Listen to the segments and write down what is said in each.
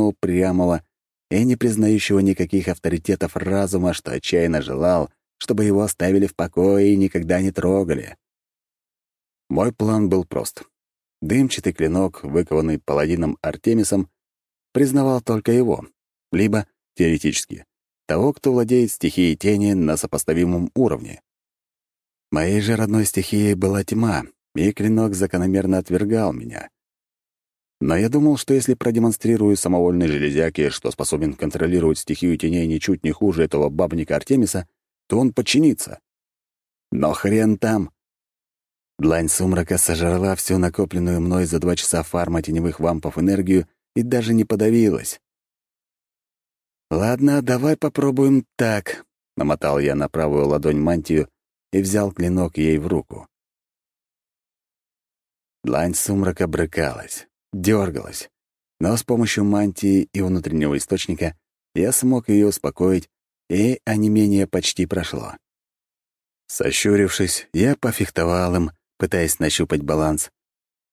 словно упрямого и не признающего никаких авторитетов разума, что отчаянно желал, чтобы его оставили в покое и никогда не трогали. Мой план был прост. Дымчатый клинок, выкованный паладином Артемисом, признавал только его, либо, теоретически, того, кто владеет стихией тени на сопоставимом уровне. Моей же родной стихией была тьма, и клинок закономерно отвергал меня. Но я думал, что если продемонстрирую самовольной железяке, что способен контролировать стихию теней ничуть не хуже этого бабника Артемиса, то он подчинится. Но хрен там. Длань сумрака сожрала всю накопленную мной за два часа фарма теневых вампов энергию и даже не подавилась. «Ладно, давай попробуем так», — намотал я на правую ладонь мантию и взял клинок ей в руку. Длань сумрака брыкалась, дергалась, но с помощью мантии и внутреннего источника я смог ее успокоить и онемение почти прошло. Сощурившись, я пофехтовал им, пытаясь нащупать баланс,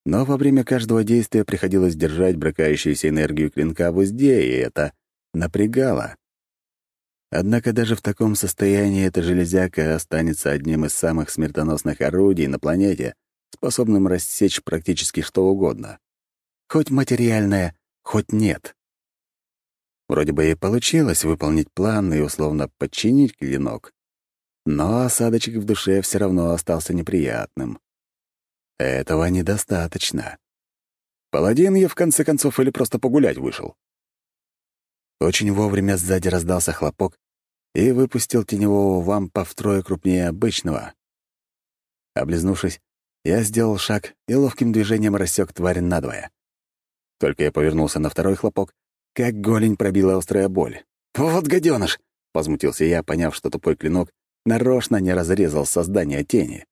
но во время каждого действия приходилось держать бракающуюся энергию клинка в узде, и это напрягало. Однако даже в таком состоянии эта железяка останется одним из самых смертоносных орудий на планете, способным рассечь практически что угодно. Хоть материальное, хоть нет. Вроде бы и получилось выполнить план и условно подчинить клинок. Но осадочек в душе все равно остался неприятным. Этого недостаточно. Паладин я, в конце концов, или просто погулять вышел. Очень вовремя сзади раздался хлопок и выпустил теневого вампа втрое крупнее обычного. Облизнувшись, я сделал шаг и ловким движением рассек тварь надвое. Только я повернулся на второй хлопок, как голень пробила острая боль. «Вот гаденыш!» — возмутился я, поняв, что тупой клинок нарочно не разрезал создание тени.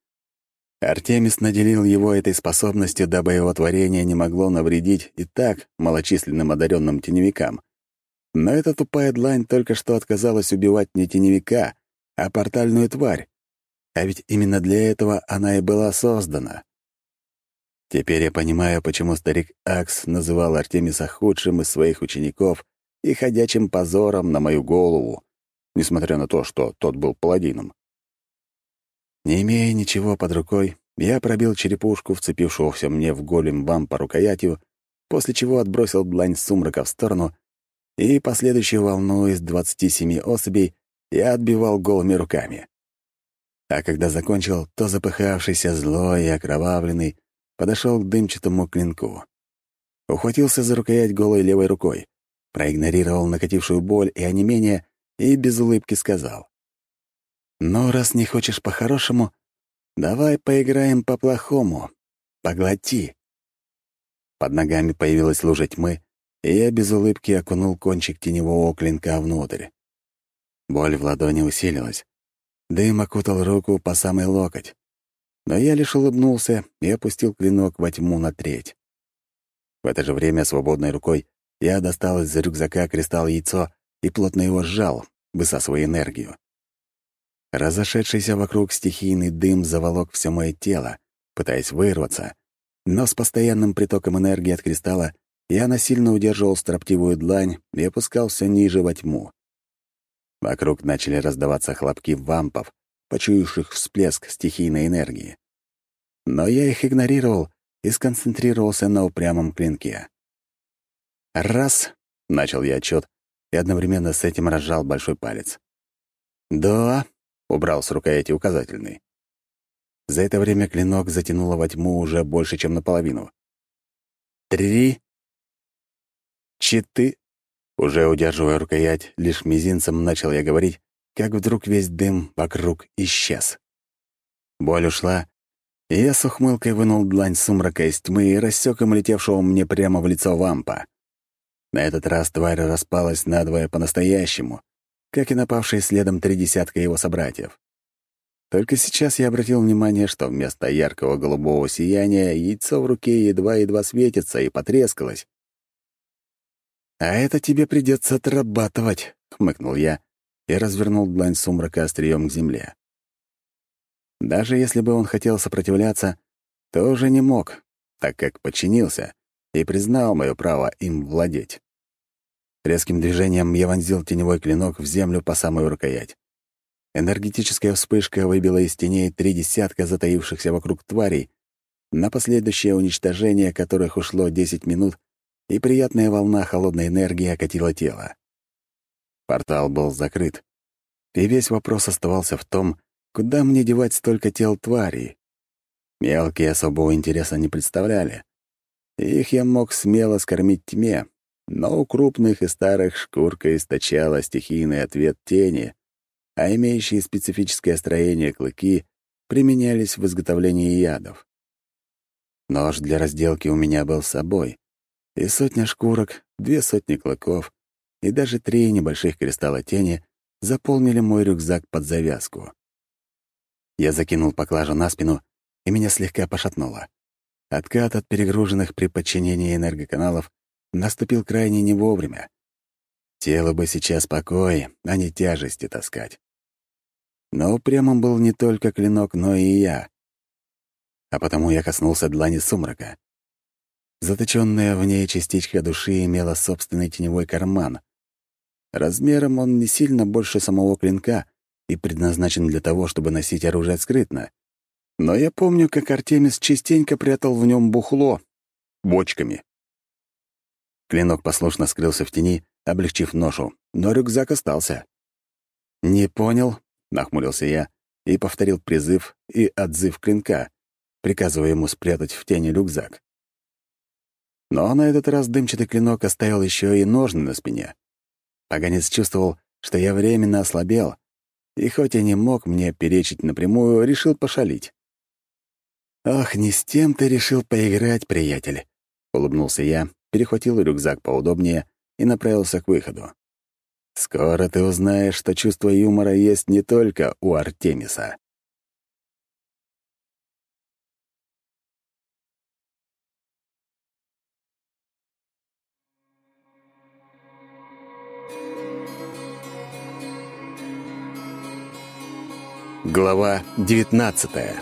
Артемис наделил его этой способностью, дабы его творение не могло навредить и так малочисленным одаренным теневикам. Но эта тупая длань только что отказалась убивать не теневика, а портальную тварь. А ведь именно для этого она и была создана. Теперь я понимаю, почему старик Акс называл Артемиса худшим из своих учеников и ходячим позором на мою голову, несмотря на то, что тот был паладином. Не имея ничего под рукой, я пробил черепушку, вцепившегося мне в голем бам по рукоятью, после чего отбросил длань сумрака в сторону, и последующую волну из 27 особей я отбивал голыми руками. А когда закончил, то запыхавшийся, злой и окровавленный, подошел к дымчатому клинку. Ухватился за рукоять голой левой рукой, проигнорировал накатившую боль и онемение и без улыбки сказал. «Ну, раз не хочешь по-хорошему, давай поиграем по-плохому. Поглоти». Под ногами появилась лужа тьмы, и я без улыбки окунул кончик теневого клинка внутрь. Боль в ладони усилилась. Дым окутал руку по самой локоть. Но я лишь улыбнулся и опустил клинок во тьму на треть. В это же время свободной рукой я достал из рюкзака кристалл яйцо и плотно его сжал, высасывая энергию. Разошедшийся вокруг стихийный дым заволок все мое тело, пытаясь вырваться, но с постоянным притоком энергии от кристалла я насильно удерживал строптивую длань и опускался ниже во тьму. Вокруг начали раздаваться хлопки вампов, почуявших всплеск стихийной энергии. Но я их игнорировал и сконцентрировался на упрямом клинке. «Раз!» — начал я отчет и одновременно с этим разжал большой палец. «Два!» — убрал с рукояти указательный. За это время клинок затянуло во тьму уже больше, чем наполовину. «Три!» «Четы...» Уже удерживая рукоять, лишь мизинцем начал я говорить, как вдруг весь дым вокруг исчез. Боль ушла, и я с ухмылкой вынул длань сумрака из тьмы и рассек им летевшего мне прямо в лицо вампа. На этот раз тварь распалась надвое по-настоящему, как и напавшие следом три десятка его собратьев. Только сейчас я обратил внимание, что вместо яркого голубого сияния яйцо в руке едва-едва светится и потрескалось. «А это тебе придется отрабатывать», — хмыкнул я, и развернул длань сумрака острием к земле. Даже если бы он хотел сопротивляться, то уже не мог, так как подчинился и признал мое право им владеть. Резким движением я вонзил теневой клинок в землю по самую рукоять. Энергетическая вспышка выбила из теней три десятка затаившихся вокруг тварей, на последующее уничтожение которых ушло 10 минут, и приятная волна холодной энергии окатила тело. Портал был закрыт, и весь вопрос оставался в том, куда мне девать столько тел тварей. Мелкие особого интереса не представляли. Их я мог смело скормить тьме, но у крупных и старых шкурка источала стихийный ответ тени, а имеющие специфическое строение клыки применялись в изготовлении ядов. Нож для разделки у меня был с собой, и сотня шкурок, две сотни клыков и даже три небольших кристалла тени заполнили мой рюкзак под завязку. Я закинул поклажу на спину, и меня слегка пошатнуло. Откат от перегруженных при подчинении энергоканалов наступил крайне не вовремя. Тело бы сейчас покой, а не тяжести таскать. Но упрямым был не только клинок, но и я. А потому я коснулся длани сумрака. Заточенная в ней частичка души имела собственный теневой карман. Размером он не сильно больше самого клинка и предназначен для того, чтобы носить оружие скрытно. Но я помню, как Артемис частенько прятал в нем бухло бочками. Клинок послушно скрылся в тени, облегчив ношу, но рюкзак остался. «Не понял», Нахмурился я и повторил призыв и отзыв клинка, приказывая ему спрятать в тени рюкзак. Но на этот раз дымчатый клинок оставил еще и ножны на спине. Погонец чувствовал, что я временно ослабел, и хоть и не мог мне перечить напрямую, решил пошалить. «Ох, не с тем ты решил поиграть, приятель», — улыбнулся я, перехватил рюкзак поудобнее и направился к выходу. Скоро ты узнаешь, что чувство юмора есть не только у Артемиса. Глава девятнадцатая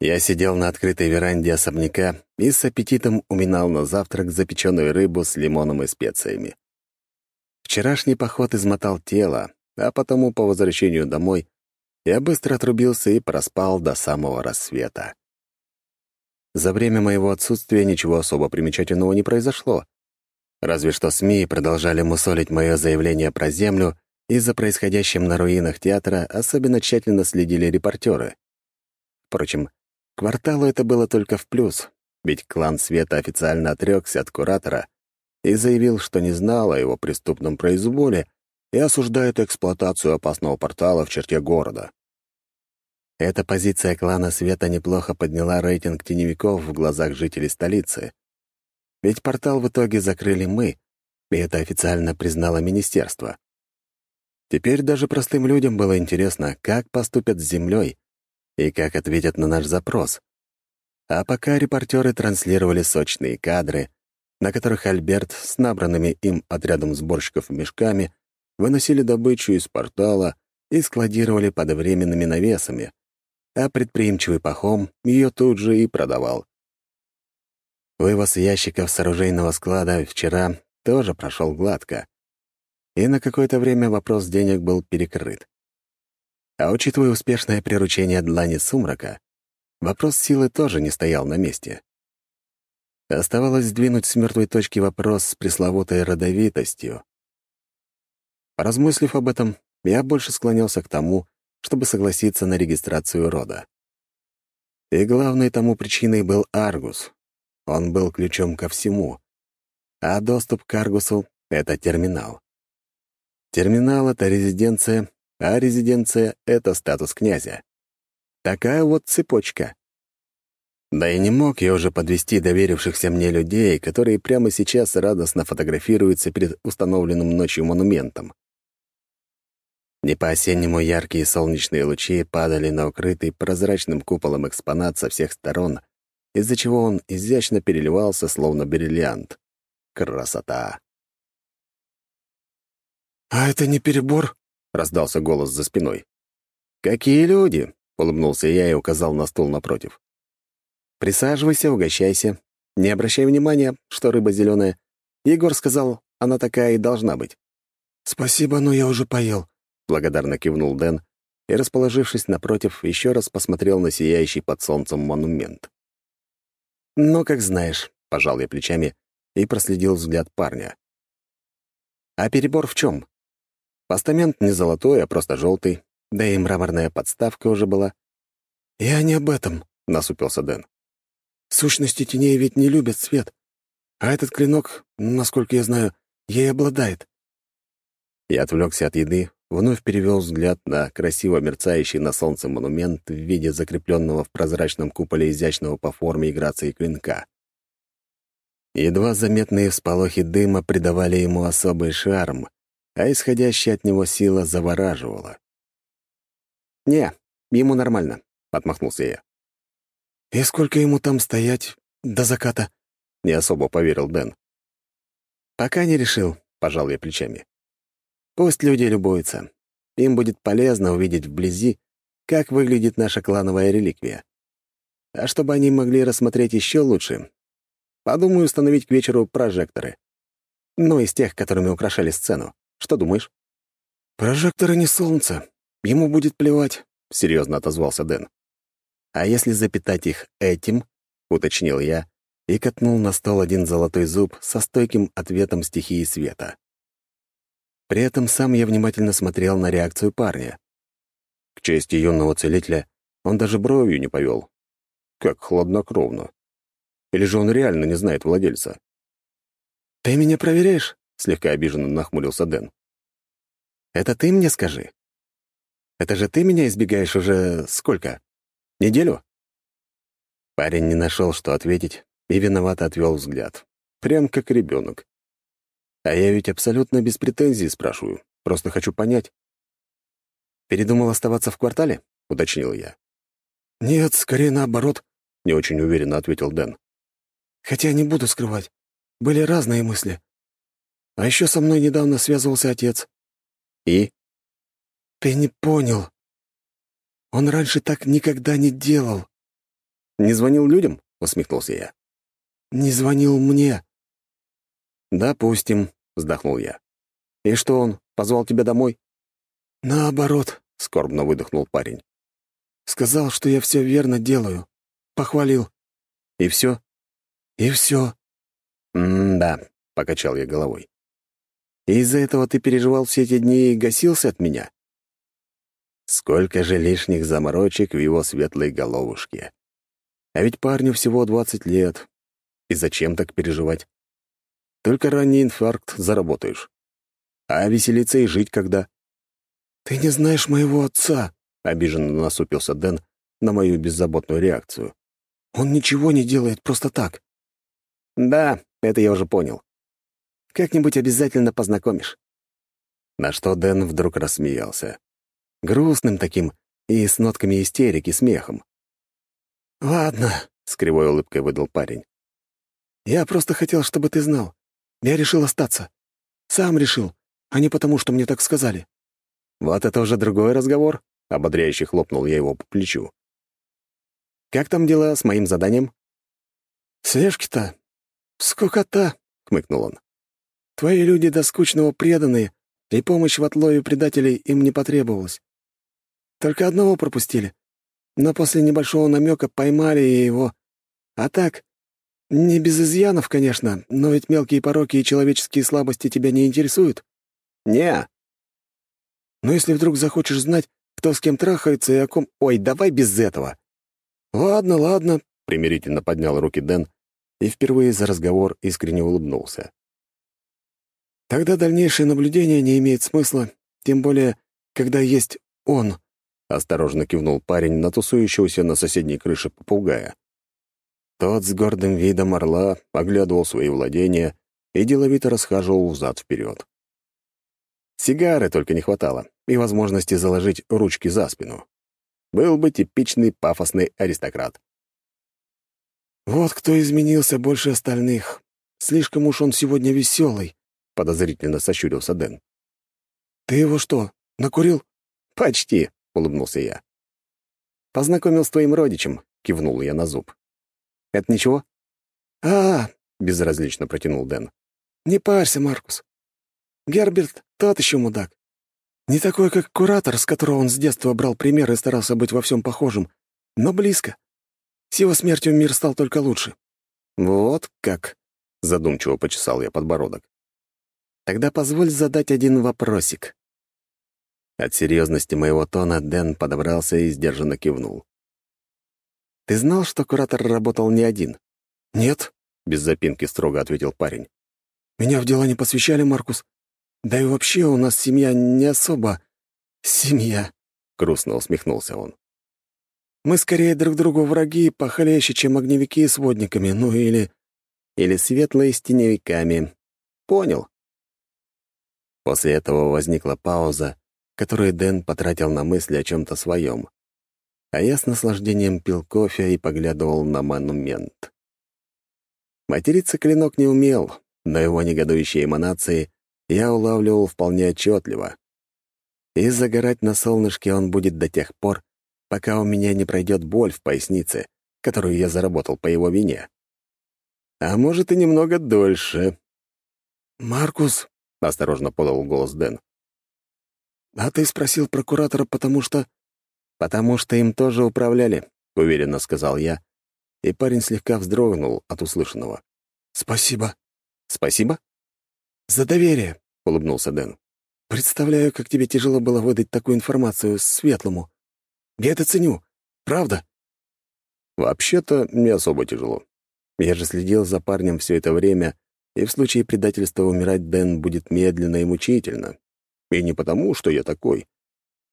Я сидел на открытой веранде особняка и с аппетитом уминал на завтрак запеченную рыбу с лимоном и специями. Вчерашний поход измотал тело, а потому по возвращению домой я быстро отрубился и проспал до самого рассвета. За время моего отсутствия ничего особо примечательного не произошло. Разве что СМИ продолжали мусолить мое заявление про Землю, и за происходящим на руинах театра особенно тщательно следили репортеры. Впрочем, Кварталу это было только в плюс, ведь клан Света официально отрекся от куратора и заявил, что не знал о его преступном произволе и осуждает эксплуатацию опасного портала в черте города. Эта позиция клана Света неплохо подняла рейтинг теневиков в глазах жителей столицы. Ведь портал в итоге закрыли мы, и это официально признало министерство. Теперь даже простым людям было интересно, как поступят с землей, и как ответят на наш запрос. А пока репортеры транслировали сочные кадры, на которых Альберт с набранными им отрядом сборщиков мешками выносили добычу из портала и складировали под временными навесами, а предприимчивый Пахом ее тут же и продавал. Вывоз ящиков с оружейного склада вчера тоже прошел гладко, и на какое-то время вопрос денег был перекрыт. А учитывая успешное приручение длани сумрака, вопрос силы тоже не стоял на месте. Оставалось сдвинуть с мертвой точки вопрос с пресловутой родовитостью. Поразмыслив об этом, я больше склонялся к тому, чтобы согласиться на регистрацию рода. И главной тому причиной был Аргус. Он был ключом ко всему. А доступ к Аргусу — это терминал. Терминал — это резиденция, а резиденция — это статус князя. Такая вот цепочка. Да и не мог я уже подвести доверившихся мне людей, которые прямо сейчас радостно фотографируются перед установленным ночью монументом. Не по-осеннему яркие солнечные лучи падали на укрытый прозрачным куполом экспонат со всех сторон, из-за чего он изящно переливался, словно бриллиант. Красота! «А это не перебор?» раздался голос за спиной. «Какие люди?» — улыбнулся я и указал на стул напротив. «Присаживайся, угощайся. Не обращай внимания, что рыба зеленая. Егор сказал, она такая и должна быть». «Спасибо, но я уже поел», — благодарно кивнул Дэн и, расположившись напротив, еще раз посмотрел на сияющий под солнцем монумент. «Ну, как знаешь», — пожал я плечами и проследил взгляд парня. «А перебор в чем? Постамент не золотой, а просто желтый, да и мраморная подставка уже была». «Я не об этом», — насупился Дэн. Сущности теней ведь не любят свет. А этот клинок, насколько я знаю, ей обладает. Я отвлекся от еды, вновь перевел взгляд на красиво мерцающий на солнце монумент в виде закрепленного в прозрачном куполе изящного по форме и грации клинка. Едва заметные всполохи дыма придавали ему особый шарм, а исходящая от него сила завораживала. «Не, ему нормально», — отмахнулся я. «И сколько ему там стоять до заката?» — не особо поверил Дэн. «Пока не решил», — пожал я плечами. «Пусть люди любуются. Им будет полезно увидеть вблизи, как выглядит наша клановая реликвия. А чтобы они могли рассмотреть еще лучше, подумаю установить к вечеру прожекторы. Ну, из тех, которыми украшали сцену. Что думаешь?» «Прожекторы не солнце. Ему будет плевать», — серьезно отозвался Дэн. «А если запитать их этим?» — уточнил я и катнул на стол один золотой зуб со стойким ответом стихии света. При этом сам я внимательно смотрел на реакцию парня. К чести юного целителя он даже бровью не повел. Как хладнокровно. Или же он реально не знает владельца? «Ты меня проверяешь?» — слегка обиженно нахмурился Дэн. «Это ты мне скажи? Это же ты меня избегаешь уже сколько? Неделю?» Парень не нашел, что ответить, и виновато отвел взгляд. Прям как ребенок. А я ведь абсолютно без претензий спрашиваю. Просто хочу понять. «Передумал оставаться в квартале?» — уточнил я. «Нет, скорее наоборот», — не очень уверенно ответил Дэн. «Хотя не буду скрывать. Были разные мысли. А еще со мной недавно связывался отец». «И?» «Ты не понял. Он раньше так никогда не делал». «Не звонил людям?» — усмехнулся я. «Не звонил мне». «Допустим», — вздохнул я. «И что он, позвал тебя домой?» «Наоборот», — скорбно выдохнул парень. «Сказал, что я все верно делаю. Похвалил». «И все?» «И все». «М-да», — покачал я головой. «Из-за этого ты переживал все эти дни и гасился от меня?» Сколько же лишних заморочек в его светлой головушке. А ведь парню всего двадцать лет. И зачем так переживать? Только ранний инфаркт заработаешь. А веселиться и жить когда? «Ты не знаешь моего отца», — обиженно насупился Дэн на мою беззаботную реакцию. «Он ничего не делает просто так». «Да, это я уже понял. Как-нибудь обязательно познакомишь». На что Дэн вдруг рассмеялся грустным таким и с нотками истерики, смехом. «Ладно», — с кривой улыбкой выдал парень. «Я просто хотел, чтобы ты знал. Я решил остаться. Сам решил, а не потому, что мне так сказали». «Вот это уже другой разговор», — ободряюще хлопнул я его по плечу. «Как там дела с моим заданием?» «Слежки-то? Скукота», — хмыкнул он. «Твои люди до скучного преданные, и помощь в отлове предателей им не потребовалась. Только одного пропустили. Но после небольшого намека поймали его. А так, не без изъянов, конечно, но ведь мелкие пороки и человеческие слабости тебя не интересуют. Не. Но если вдруг захочешь знать, кто с кем трахается и о ком... Ой, давай без этого. Ладно, ладно, — примирительно поднял руки Дэн и впервые за разговор искренне улыбнулся. Тогда дальнейшее наблюдение не имеет смысла, тем более, когда есть он. — осторожно кивнул парень на тусующегося на соседней крыше попугая. Тот с гордым видом орла оглядывал свои владения и деловито расхаживал взад-вперед. Сигары только не хватало и возможности заложить ручки за спину. Был бы типичный пафосный аристократ. «Вот кто изменился больше остальных. Слишком уж он сегодня веселый», — подозрительно сощурился Дэн. «Ты его что, накурил?» «Почти», улыбнулся я. Познакомил с твоим родичем», — кивнул я на зуб. «Это ничего?» «А, — безразлично протянул Дэн. не парься, Маркус. Герберт тот еще мудак. Не такой, как куратор, с которого он с детства брал пример и старался быть во всем похожим, но близко. С его смертью мир стал только лучше. «Вот как», — задумчиво почесал я подбородок. «Тогда позволь задать один вопросик». От серьезности моего тона Дэн подобрался и сдержанно кивнул. «Ты знал, что куратор работал не один?» «Нет», — без запинки строго ответил парень. «Меня в дела не посвящали, Маркус. Да и вообще у нас семья не особо... семья», — грустно усмехнулся он. Мы скорее друг другу враги похлеще, чем огневики с водниками, ну или... Или светлые с теневиками. Понял. После этого возникла пауза, которую Дэн потратил на мысли о чем-то своем. А я с наслаждением пил кофе и поглядывал на монумент. Материться клинок не умел, но его негодующие эманации я улавливал вполне отчетливо. И загорать на солнышке он будет до тех пор, пока у меня не пройдет боль в пояснице, которую я заработал по его вине. А может, и немного дольше. «Маркус», — осторожно подал голос Дэн, «а ты спросил прокуратора, потому что...» «Потому что им тоже управляли», — уверенно сказал я, и парень слегка вздрогнул от услышанного. «Спасибо». «Спасибо?» «За доверие», — улыбнулся Дэн. «Представляю, как тебе тяжело было выдать такую информацию Светлому. Я это ценю. Правда?» «Вообще-то не особо тяжело. Я же следил за парнем все это время, и в случае предательства умирать Дэн будет медленно и мучительно. И не потому, что я такой,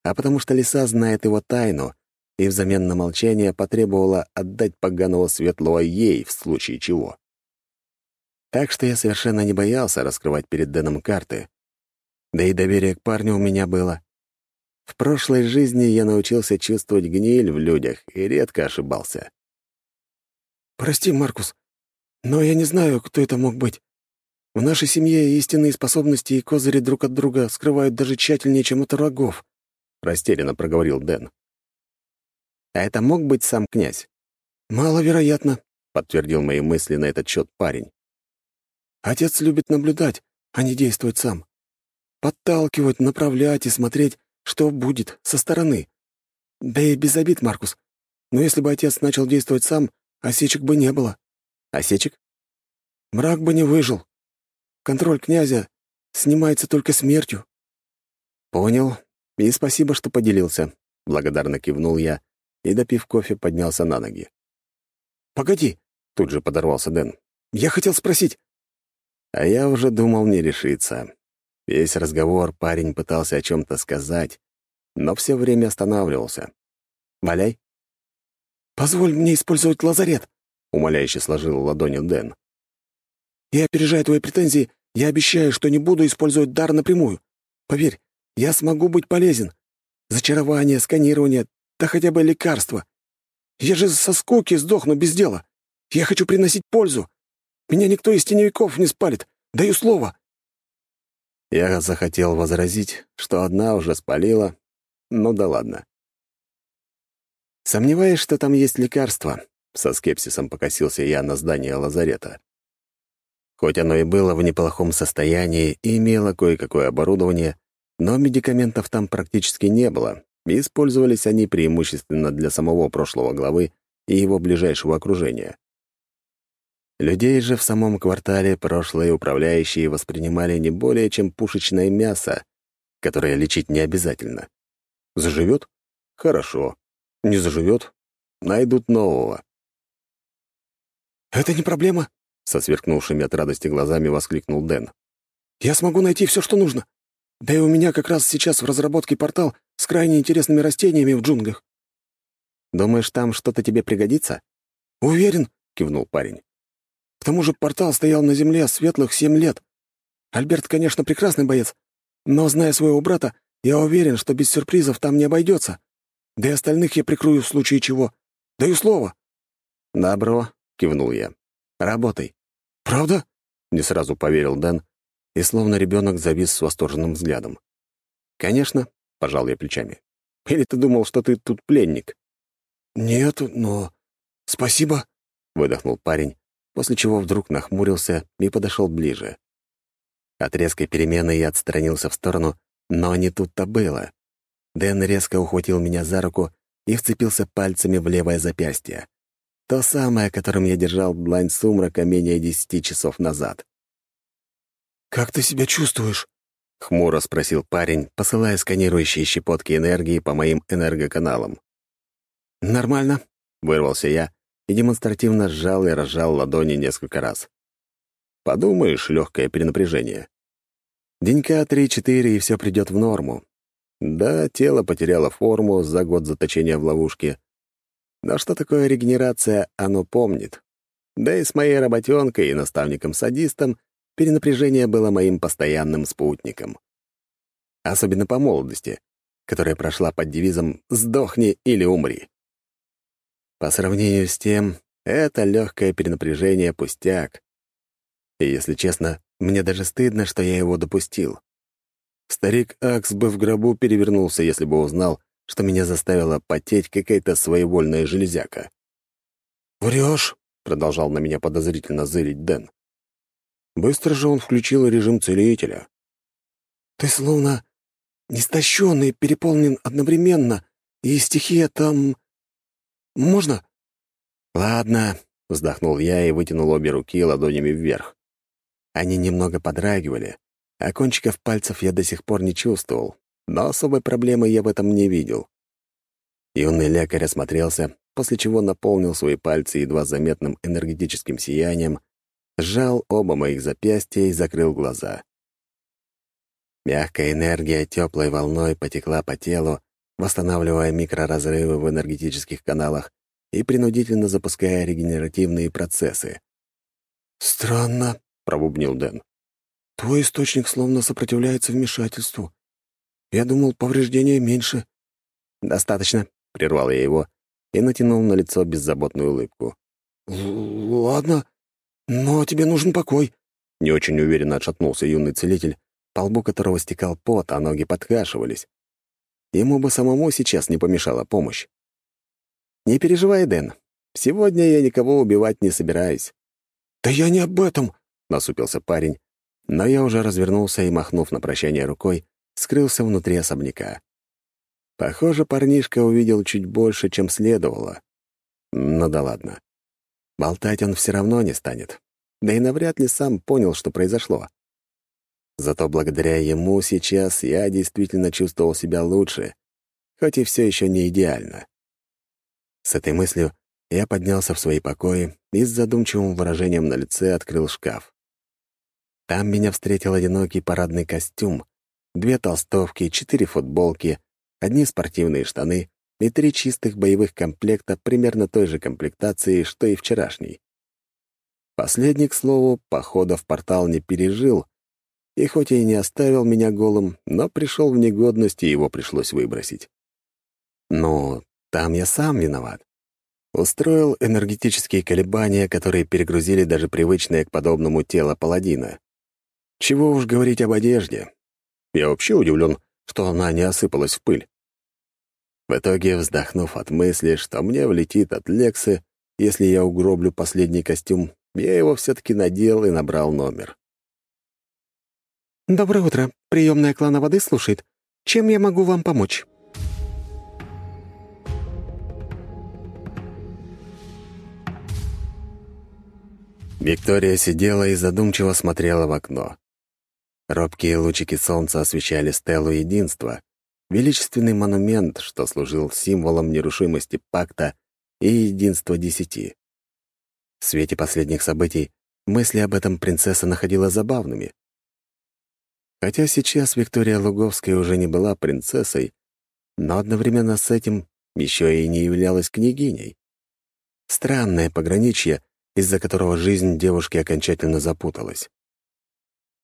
а потому что лиса знает его тайну и взамен на молчание потребовала отдать поганого светлого ей в случае чего. Так что я совершенно не боялся раскрывать перед Дэном карты. Да и доверие к парню у меня было. В прошлой жизни я научился чувствовать гниль в людях и редко ошибался. «Прости, Маркус, но я не знаю, кто это мог быть. В нашей семье истинные способности и козыри друг от друга скрывают даже тщательнее, чем от врагов», — растерянно проговорил Дэн. «А это мог быть сам князь?» «Маловероятно», — подтвердил мои мысли на этот счет парень. «Отец любит наблюдать, а не действовать сам. Подталкивать, направлять и смотреть, что будет со стороны. Да и без обид, Маркус. Но если бы отец начал действовать сам, осечек бы не было. Осечек? Мрак бы не выжил. Контроль князя снимается только смертью. Понял. И спасибо, что поделился. Благодарно кивнул я и, допив кофе, поднялся на ноги. «Погоди!» — тут же подорвался Дэн. «Я хотел спросить». А я уже думал не решиться. Весь разговор парень пытался о чем-то сказать, но все время останавливался. «Валяй». «Позволь мне использовать лазарет», — умоляюще сложил ладони Дэн. «Я опережаю твои претензии, я обещаю, что не буду использовать дар напрямую. Поверь, я смогу быть полезен. Зачарование, сканирование, да хотя бы лекарство. Я же со скуки сдохну без дела. Я хочу приносить пользу. Меня никто из теневиков не спалит. Даю слово». Я захотел возразить, что одна уже спалила. Ну да ладно. «Сомневаюсь, что там есть лекарство», — со скепсисом покосился я на здание лазарета. Хоть оно и было в неплохом состоянии и имело кое-какое оборудование, но медикаментов там практически не было, и использовались они преимущественно для самого прошлого главы и его ближайшего окружения. Людей же в самом квартале прошлые управляющие воспринимали не более чем пушечное мясо, которое лечить не обязательно. Заживет? Хорошо. Не заживет? Найдут нового. «Это не проблема», — со сверкнувшими от радости глазами воскликнул Дэн. «Я смогу найти все, что нужно. Да и у меня как раз сейчас в разработке портал с крайне интересными растениями в джунглях». «Думаешь, там что-то тебе пригодится?» «Уверен», — кивнул парень. К тому же портал стоял на земле светлых семь лет. Альберт, конечно, прекрасный боец, но, зная своего брата, я уверен, что без сюрпризов там не обойдется. Да и остальных я прикрою в случае чего. Даю слово». «Добро», — кивнул я. «Работай». «Правда?» — не сразу поверил Дэн, и словно ребенок завис с восторженным взглядом. «Конечно», — пожал я плечами. «Или ты думал, что ты тут пленник?» «Нет, но... Спасибо», — выдохнул парень, после чего вдруг нахмурился и подошел ближе. От резкой перемены я отстранился в сторону, но не тут-то было. Дэн резко ухватил меня за руку и вцепился пальцами в левое запястье. То самое, которым я держал длань сумрака менее десяти часов назад. «Как ты себя чувствуешь?» — хмуро спросил парень, посылая сканирующие щепотки энергии по моим энергоканалам. «Нормально», — вырвался я и демонстративно сжал и разжал ладони несколько раз. Подумаешь, легкое перенапряжение. Денька три-четыре, и все придет в норму. Да, тело потеряло форму за год заточения в ловушке. Но что такое регенерация, оно помнит. Да и с моей работенкой и наставником-садистом перенапряжение было моим постоянным спутником. Особенно по молодости, которая прошла под девизом «сдохни или умри». По сравнению с тем, это легкое перенапряжение — пустяк. И, если честно, мне даже стыдно, что я его допустил. Старик Акс бы в гробу перевернулся, если бы узнал, что меня заставила потеть какая-то своевольная железяка. «Врешь?» — продолжал на меня подозрительно зырить Дэн. Быстро же он включил режим целителя. «Ты словно истощенный, переполнен одновременно, и стихия там... Можно?» «Ладно», — вздохнул я и вытянул обе руки ладонями вверх. Они немного подрагивали, а кончиков пальцев я до сих пор не чувствовал, но особой проблемы я в этом не видел. Юный лекарь осмотрелся, после чего наполнил свои пальцы едва заметным энергетическим сиянием, сжал оба моих запястья и закрыл глаза. Мягкая энергия теплой волной потекла по телу, восстанавливая микроразрывы в энергетических каналах и принудительно запуская регенеративные процессы. «Странно», — пробубнил Дэн. «Твой источник словно сопротивляется вмешательству. Я думал, повреждения меньше». «Достаточно», — прервал я его и натянул на лицо беззаботную улыбку. «Ладно, но тебе нужен покой», — не очень уверенно отшатнулся юный целитель, по лбу которого стекал пот, а ноги подкашивались. Ему бы самому сейчас не помешала помощь. «Не переживай, Дэн. Сегодня я никого убивать не собираюсь». «Да я не об этом», насупился парень, но я уже развернулся и, махнув на прощание рукой, скрылся внутри особняка. Похоже, парнишка увидел чуть больше, чем следовало. Ну да ладно. Болтать он все равно не станет. Да и навряд ли сам понял, что произошло. Зато благодаря ему сейчас я действительно чувствовал себя лучше, хоть и все еще не идеально. С этой мыслью я поднялся в свои покои и с задумчивым выражением на лице открыл шкаф. Там меня встретил одинокий парадный костюм, две толстовки, четыре футболки, одни спортивные штаны и три чистых боевых комплекта примерно той же комплектации, что и вчерашний. Последний, к слову, похода в портал не пережил, и хоть и не оставил меня голым, но пришел в негодность, и его пришлось выбросить. Ну, там я сам виноват. Устроил энергетические колебания, которые перегрузили даже привычное к подобному тело паладина. Чего уж говорить об одежде. Я вообще удивлен, что она не осыпалась в пыль. В итоге, вздохнув от мысли, что мне влетит от Лексы, если я угроблю последний костюм, я его все-таки надел и набрал номер. «Доброе утро. Приемная клана воды слушает. Чем я могу вам помочь?» Виктория сидела и задумчиво смотрела в окно. Робкие лучики солнца освещали стелу единства, величественный монумент, что служил символом нерушимости пакта и единства десяти. В свете последних событий мысли об этом принцесса находила забавными. Хотя сейчас Виктория Луговская уже не была принцессой, но одновременно с этим еще и не являлась княгиней. Странное пограничье, из-за которого жизнь девушки окончательно запуталась.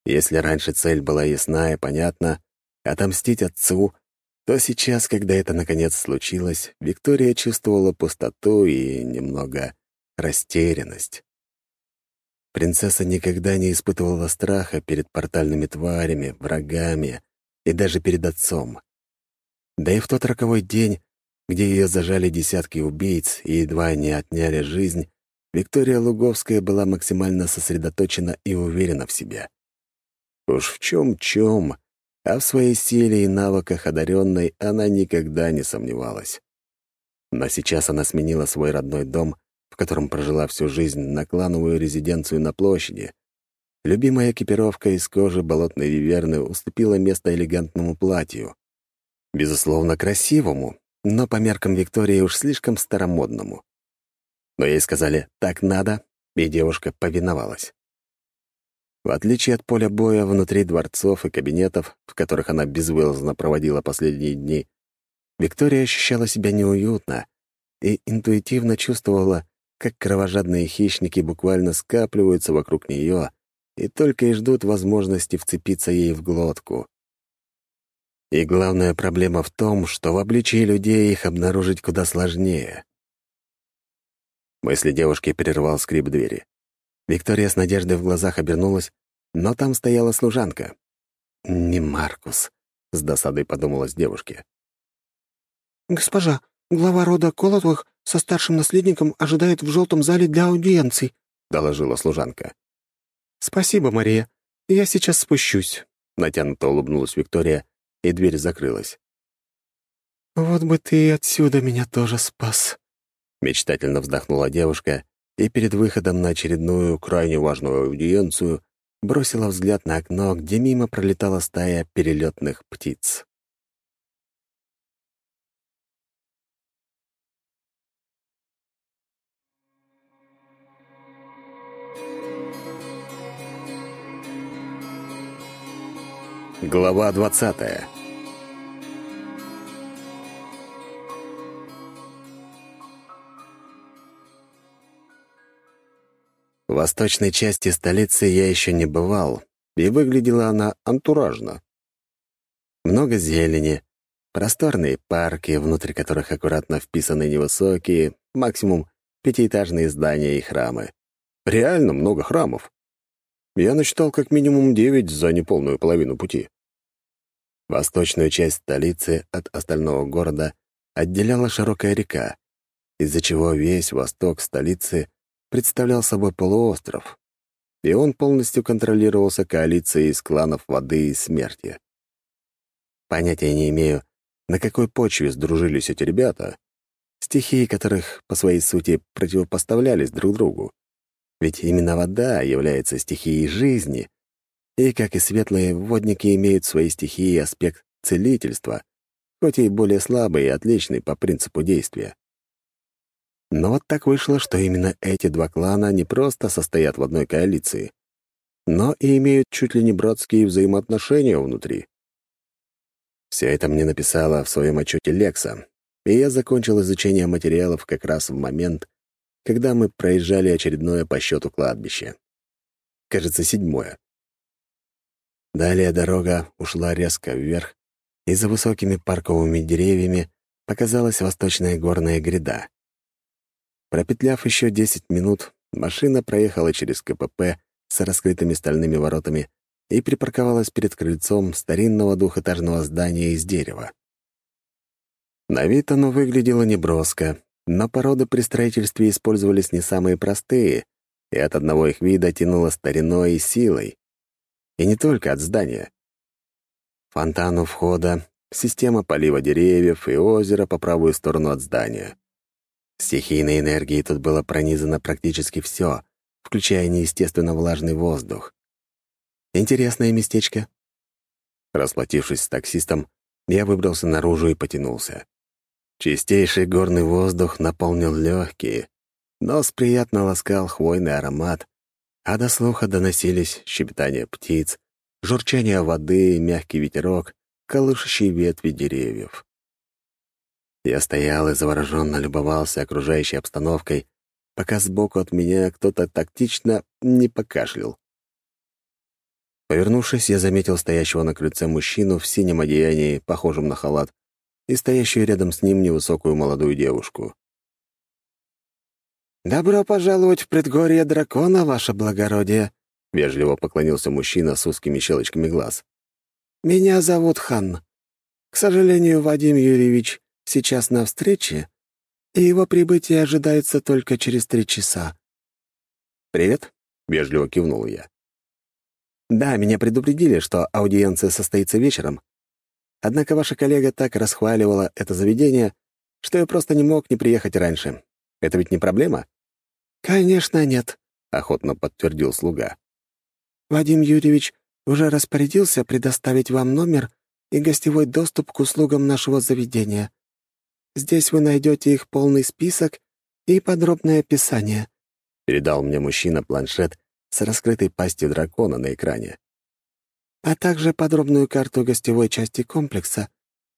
Если раньше цель была ясна и понятна — отомстить отцу, то сейчас, когда это наконец случилось, Виктория чувствовала пустоту и немного растерянность. Принцесса никогда не испытывала страха перед портальными тварями, врагами и даже перед отцом. Да и в тот роковой день где ее зажали десятки убийц и едва не отняли жизнь, Виктория Луговская была максимально сосредоточена и уверена в себе. Уж в чем-чем, а в своей силе и навыках одаренной она никогда не сомневалась. Но сейчас она сменила свой родной дом, в котором прожила всю жизнь, на клановую резиденцию на площади. Любимая экипировка из кожи болотной виверны уступила место элегантному платью. Безусловно, красивому, но по меркам Виктории уж слишком старомодному. Но ей сказали «так надо», и девушка повиновалась. В отличие от поля боя внутри дворцов и кабинетов, в которых она безвылазно проводила последние дни, Виктория ощущала себя неуютно и интуитивно чувствовала, как кровожадные хищники буквально скапливаются вокруг нее и только и ждут возможности вцепиться ей в глотку. И главная проблема в том, что в обличии людей их обнаружить куда сложнее. Мысли девушки прервал скрип двери. Виктория с надеждой в глазах обернулась, но там стояла служанка. «Не Маркус», — с досадой подумалась девушке. «Госпожа, глава рода Колотовых со старшим наследником ожидает в желтом зале для аудиенций», — доложила служанка. «Спасибо, Мария. Я сейчас спущусь», — натянуто улыбнулась Виктория, и дверь закрылась. «Вот бы ты отсюда меня тоже спас», — мечтательно вздохнула девушка и перед выходом на очередную крайне важную аудиенцию бросила взгляд на окно, где мимо пролетала стая перелетных птиц. Глава 20 В восточной части столицы я еще не бывал, и выглядела она антуражно. Много зелени, просторные парки, внутри которых аккуратно вписаны невысокие, максимум пятиэтажные здания и храмы. Реально много храмов. Я насчитал как минимум девять за неполную половину пути. Восточную часть столицы от остального города отделяла широкая река, из-за чего весь восток столицы представлял собой полуостров, и он полностью контролировался коалицией из кланов воды и смерти. Понятия не имею, на какой почве сдружились эти ребята, стихии которых по своей сути противопоставлялись друг другу. Ведь именно вода является стихией жизни, и, как и светлые, водники имеют свои стихии и аспект целительства, хоть и более слабый и отличный по принципу действия. Но вот так вышло, что именно эти два клана не просто состоят в одной коалиции, но и имеют чуть ли не братские взаимоотношения внутри. Все это мне написала в своем отчете Лекса, и я закончил изучение материалов как раз в момент, когда мы проезжали очередное по счету кладбище. Кажется, седьмое. Далее дорога ушла резко вверх, и за высокими парковыми деревьями показалась восточная горная гряда. Пропетляв еще 10 минут, машина проехала через КПП с раскрытыми стальными воротами и припарковалась перед крыльцом старинного двухэтажного здания из дерева. На вид оно выглядело неброско, но породы при строительстве использовались не самые простые, и от одного их вида тянуло стариной и силой. И не только от здания. Фонтан у входа, система полива деревьев и озеро по правую сторону от здания. Стихийной энергией тут было пронизано практически все, включая неестественно влажный воздух. Интересное местечко. Расплатившись с таксистом, я выбрался наружу и потянулся. Чистейший горный воздух наполнил легкие, нос приятно ласкал хвойный аромат, а до слуха доносились щебетание птиц, журчание воды, мягкий ветерок, колышущие ветви деревьев. Я стоял и завороженно любовался окружающей обстановкой, пока сбоку от меня кто-то тактично не покашлял. Повернувшись, я заметил стоящего на крыльце мужчину в синем одеянии, похожем на халат, и стоящую рядом с ним невысокую молодую девушку. «Добро пожаловать в предгорье дракона, ваше благородие», — вежливо поклонился мужчина с узкими щелочками глаз. «Меня зовут Хан. К сожалению, Вадим Юрьевич сейчас на встрече, и его прибытие ожидается только через три часа». «Привет», — вежливо кивнул я. «Да, меня предупредили, что аудиенция состоится вечером. Однако ваша коллега так расхваливала это заведение, что я просто не мог не приехать раньше. Это ведь не проблема?» «Конечно нет», — охотно подтвердил слуга. «Вадим Юрьевич уже распорядился предоставить вам номер и гостевой доступ к услугам нашего заведения. Здесь вы найдете их полный список и подробное описание», — передал мне мужчина планшет с раскрытой пастью дракона на экране. «А также подробную карту гостевой части комплекса,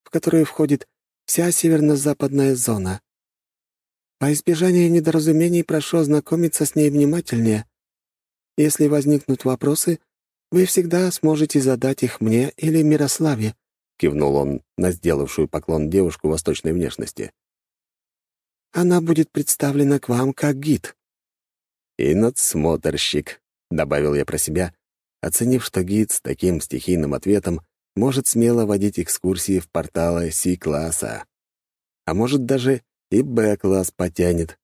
в которую входит вся северно-западная зона. По избежанию недоразумений прошу ознакомиться с ней внимательнее. Если возникнут вопросы, вы всегда сможете задать их мне или Мирославе», — кивнул он на сделавшую поклон девушку восточной внешности. «Она будет представлена к вам как гид». «И надсмотрщик», — добавил я про себя, оценив, что гид с таким стихийным ответом может смело водить экскурсии в порталы Си-класса. А может, даже и Б-класс потянет.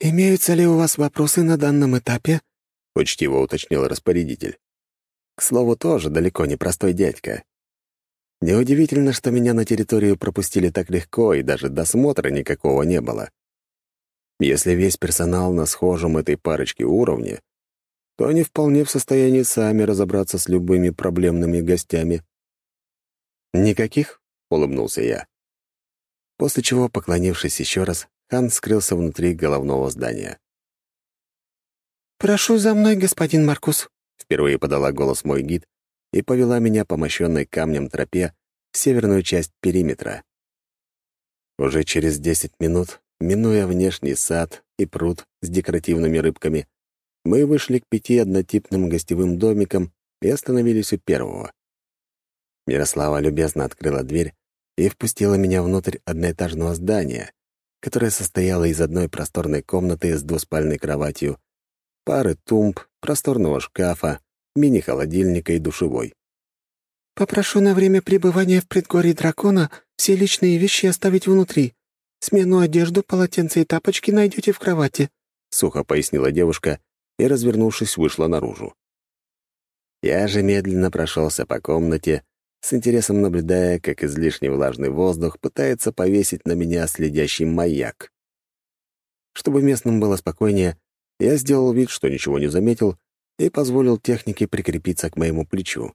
«Имеются ли у вас вопросы на данном этапе?» — учтиво уточнил распорядитель. К слову, тоже далеко не простой дядька. Неудивительно, что меня на территорию пропустили так легко, и даже досмотра никакого не было. Если весь персонал на схожем этой парочке уровне, то они вполне в состоянии сами разобраться с любыми проблемными гостями. «Никаких?» — улыбнулся я. После чего, поклонившись еще раз, хан скрылся внутри головного здания. «Прошу за мной, господин Маркус», — впервые подала голос мой гид и повела меня по мощенной камнем тропе в северную часть периметра. Уже через десять минут, минуя внешний сад и пруд с декоративными рыбками, мы вышли к пяти однотипным гостевым домикам и остановились у первого. Мирослава любезно открыла дверь и впустила меня внутрь одноэтажного здания, которое состояло из одной просторной комнаты с двуспальной кроватью, пары тумб, просторного шкафа, мини-холодильника и душевой. «Попрошу на время пребывания в предгорье дракона все личные вещи оставить внутри. Смену одежду, полотенце и тапочки найдете в кровати», — сухо пояснила девушка и, развернувшись, вышла наружу. Я же медленно прошелся по комнате, с интересом наблюдая, как излишне влажный воздух пытается повесить на меня следящий маяк. Чтобы местным было спокойнее, я сделал вид, что ничего не заметил, и позволил технике прикрепиться к моему плечу.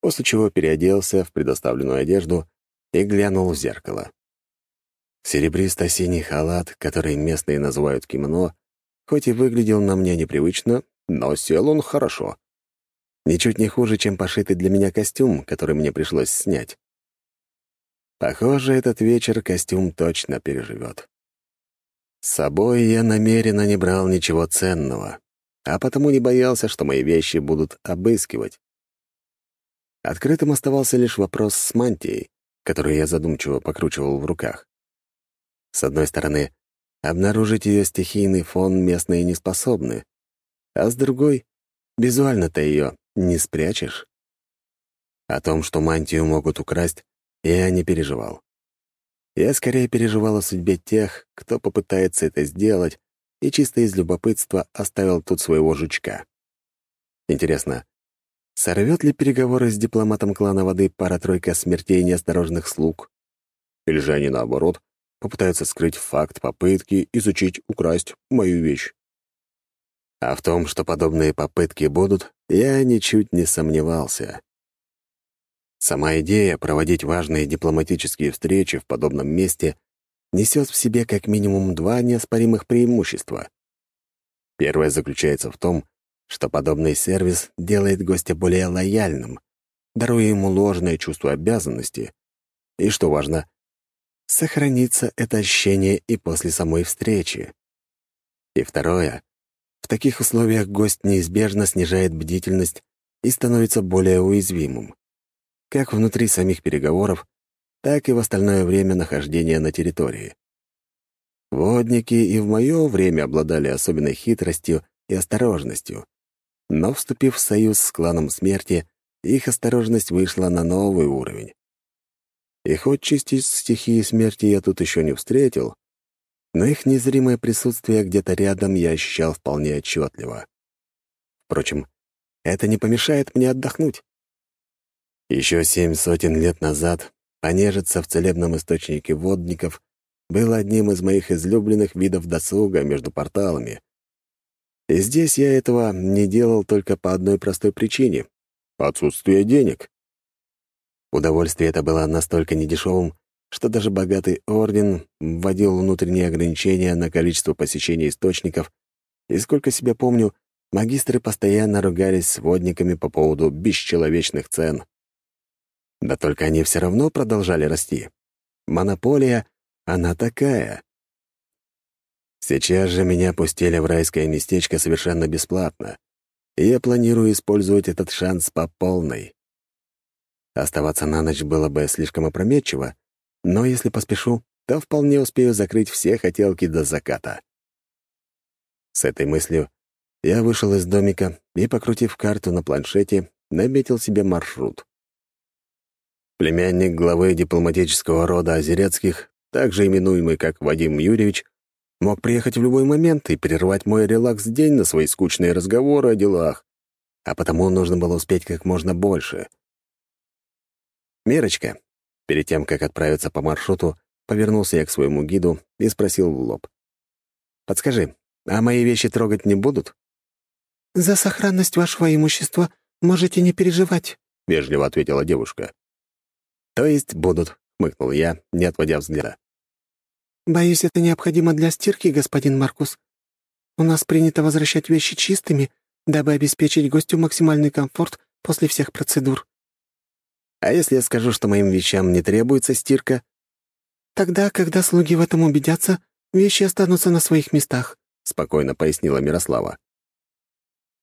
После чего переоделся в предоставленную одежду и глянул в зеркало. Серебристо-синий халат, который местные называют кимоно, хоть и выглядел на мне непривычно, но сел он хорошо. Ничуть не хуже, чем пошитый для меня костюм, который мне пришлось снять. Похоже, этот вечер костюм точно переживет. С собой я намеренно не брал ничего ценного, а потому не боялся, что мои вещи будут обыскивать. Открытым оставался лишь вопрос с мантией, которую я задумчиво покручивал в руках. С одной стороны, обнаружить ее стихийный фон местные не способны, а с другой, визуально-то ее не спрячешь. О том, что мантию могут украсть, я не переживал. Я скорее переживал о судьбе тех, кто попытается это сделать, и чисто из любопытства оставил тут своего жучка. Интересно, сорвет ли переговоры с дипломатом клана воды пара-тройка смертей неосторожных слуг? Или же они, наоборот, попытаются скрыть факт попытки изучить, украсть мою вещь? А в том, что подобные попытки будут, я ничуть не сомневался. Сама идея проводить важные дипломатические встречи в подобном месте несет в себе как минимум два неоспоримых преимущества. Первое заключается в том, что подобный сервис делает гостя более лояльным, даруя ему ложное чувство обязанности, и, что важно, сохранится это ощущение и после самой встречи. И второе, в таких условиях гость неизбежно снижает бдительность и становится более уязвимым как внутри самих переговоров, так и в остальное время нахождения на территории. Водники и в мое время обладали особенной хитростью и осторожностью, но, вступив в союз с кланом смерти, их осторожность вышла на новый уровень. И хоть частиц стихии смерти я тут еще не встретил, но их незримое присутствие где-то рядом я ощущал вполне отчетливо. Впрочем, это не помешает мне отдохнуть. Еще семь сотен лет назад понежиться в целебном источнике водников было одним из моих излюбленных видов досуга между порталами. И здесь я этого не делал только по одной простой причине — отсутствие денег. Удовольствие это было настолько недешевым, что даже богатый орден вводил внутренние ограничения на количество посещений источников, и, сколько себя помню, магистры постоянно ругались с водниками по поводу бесчеловечных цен. Да только они все равно продолжали расти. Монополия, она такая. Сейчас же меня пустили в райское местечко совершенно бесплатно, и я планирую использовать этот шанс по полной. Оставаться на ночь было бы слишком опрометчиво, но если поспешу, то вполне успею закрыть все хотелки до заката. С этой мыслью я вышел из домика и, покрутив карту на планшете, наметил себе маршрут. Племянник главы дипломатического рода Озерецких, также именуемый как Вадим Юрьевич, мог приехать в любой момент и прервать мой релакс-день на свои скучные разговоры о делах, а потому нужно было успеть как можно больше. «Мирочка», перед тем, как отправиться по маршруту, повернулся я к своему гиду и спросил в лоб. «Подскажи, а мои вещи трогать не будут?» «За сохранность вашего имущества можете не переживать», — вежливо ответила девушка. «То есть будут», — хмыкнул я, не отводя взгляда. «Боюсь, это необходимо для стирки, господин Маркус. У нас принято возвращать вещи чистыми, дабы обеспечить гостю максимальный комфорт после всех процедур». «А если я скажу, что моим вещам не требуется стирка?» «Тогда, когда слуги в этом убедятся, вещи останутся на своих местах», — спокойно пояснила Мирослава.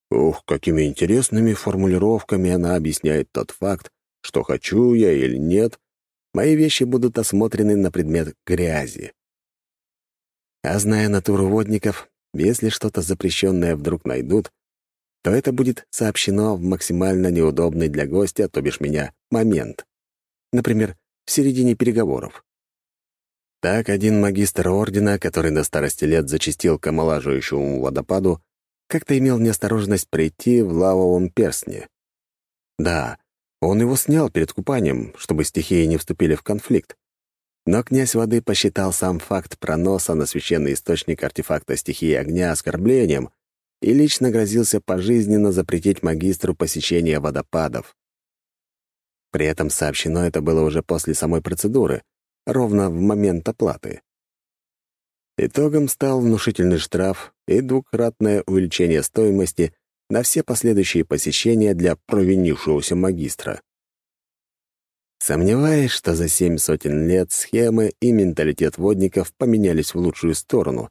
Ух, какими интересными формулировками она объясняет тот факт, что хочу я или нет, мои вещи будут осмотрены на предмет грязи. А зная натуру водников, если что-то запрещенное вдруг найдут, то это будет сообщено в максимально неудобный для гостя, то бишь меня, момент. Например, в середине переговоров. Так один магистр ордена, который на старости лет зачастил к омолаживающему водопаду, как-то имел неосторожность прийти в лавовом перстне. Да, он его снял перед купанием, чтобы стихии не вступили в конфликт. Но князь воды посчитал сам факт проноса на священный источник артефакта стихии огня оскорблением и лично грозился пожизненно запретить магистру посещение водопадов. При этом сообщено это было уже после самой процедуры, ровно в момент оплаты. Итогом стал внушительный штраф и двукратное увеличение стоимости на все последующие посещения для провинившегося магистра. Сомневаюсь, что за семь сотен лет схемы и менталитет водников поменялись в лучшую сторону,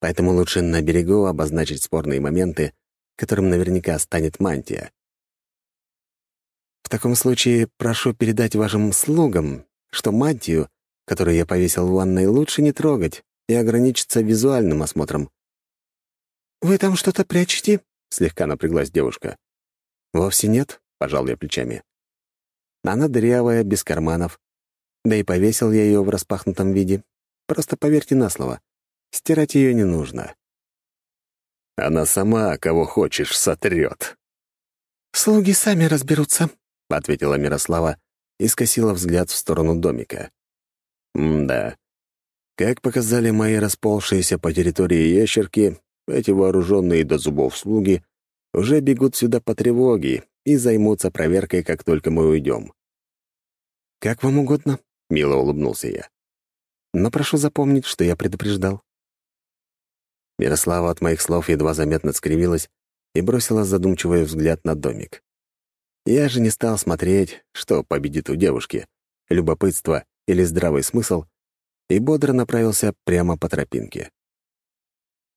поэтому лучше на берегу обозначить спорные моменты, которым наверняка станет мантия. В таком случае прошу передать вашим слугам, что мантию, которую я повесил в ванной, лучше не трогать, и ограничиться визуальным осмотром. «Вы там что-то прячете?» — слегка напряглась девушка. «Вовсе нет», — пожал я плечами. Она дырявая, без карманов. Да и повесил я ее в распахнутом виде. Просто поверьте на слово. Стирать ее не нужно. Она сама, кого хочешь, сотрет. «Слуги сами разберутся», — ответила Мирослава и скосила взгляд в сторону домика. «М-да. Как показали мои расползшиеся по территории ящерки, эти вооруженные до зубов слуги уже бегут сюда по тревоге и займутся проверкой, как только мы уйдем. «Как вам угодно», — мило улыбнулся я. «Но прошу запомнить, что я предупреждал». Мирослава от моих слов едва заметно скривилась и бросила задумчивый взгляд на домик. Я же не стал смотреть, что победит у девушки — любопытство или здравый смысл, и бодро направился прямо по тропинке.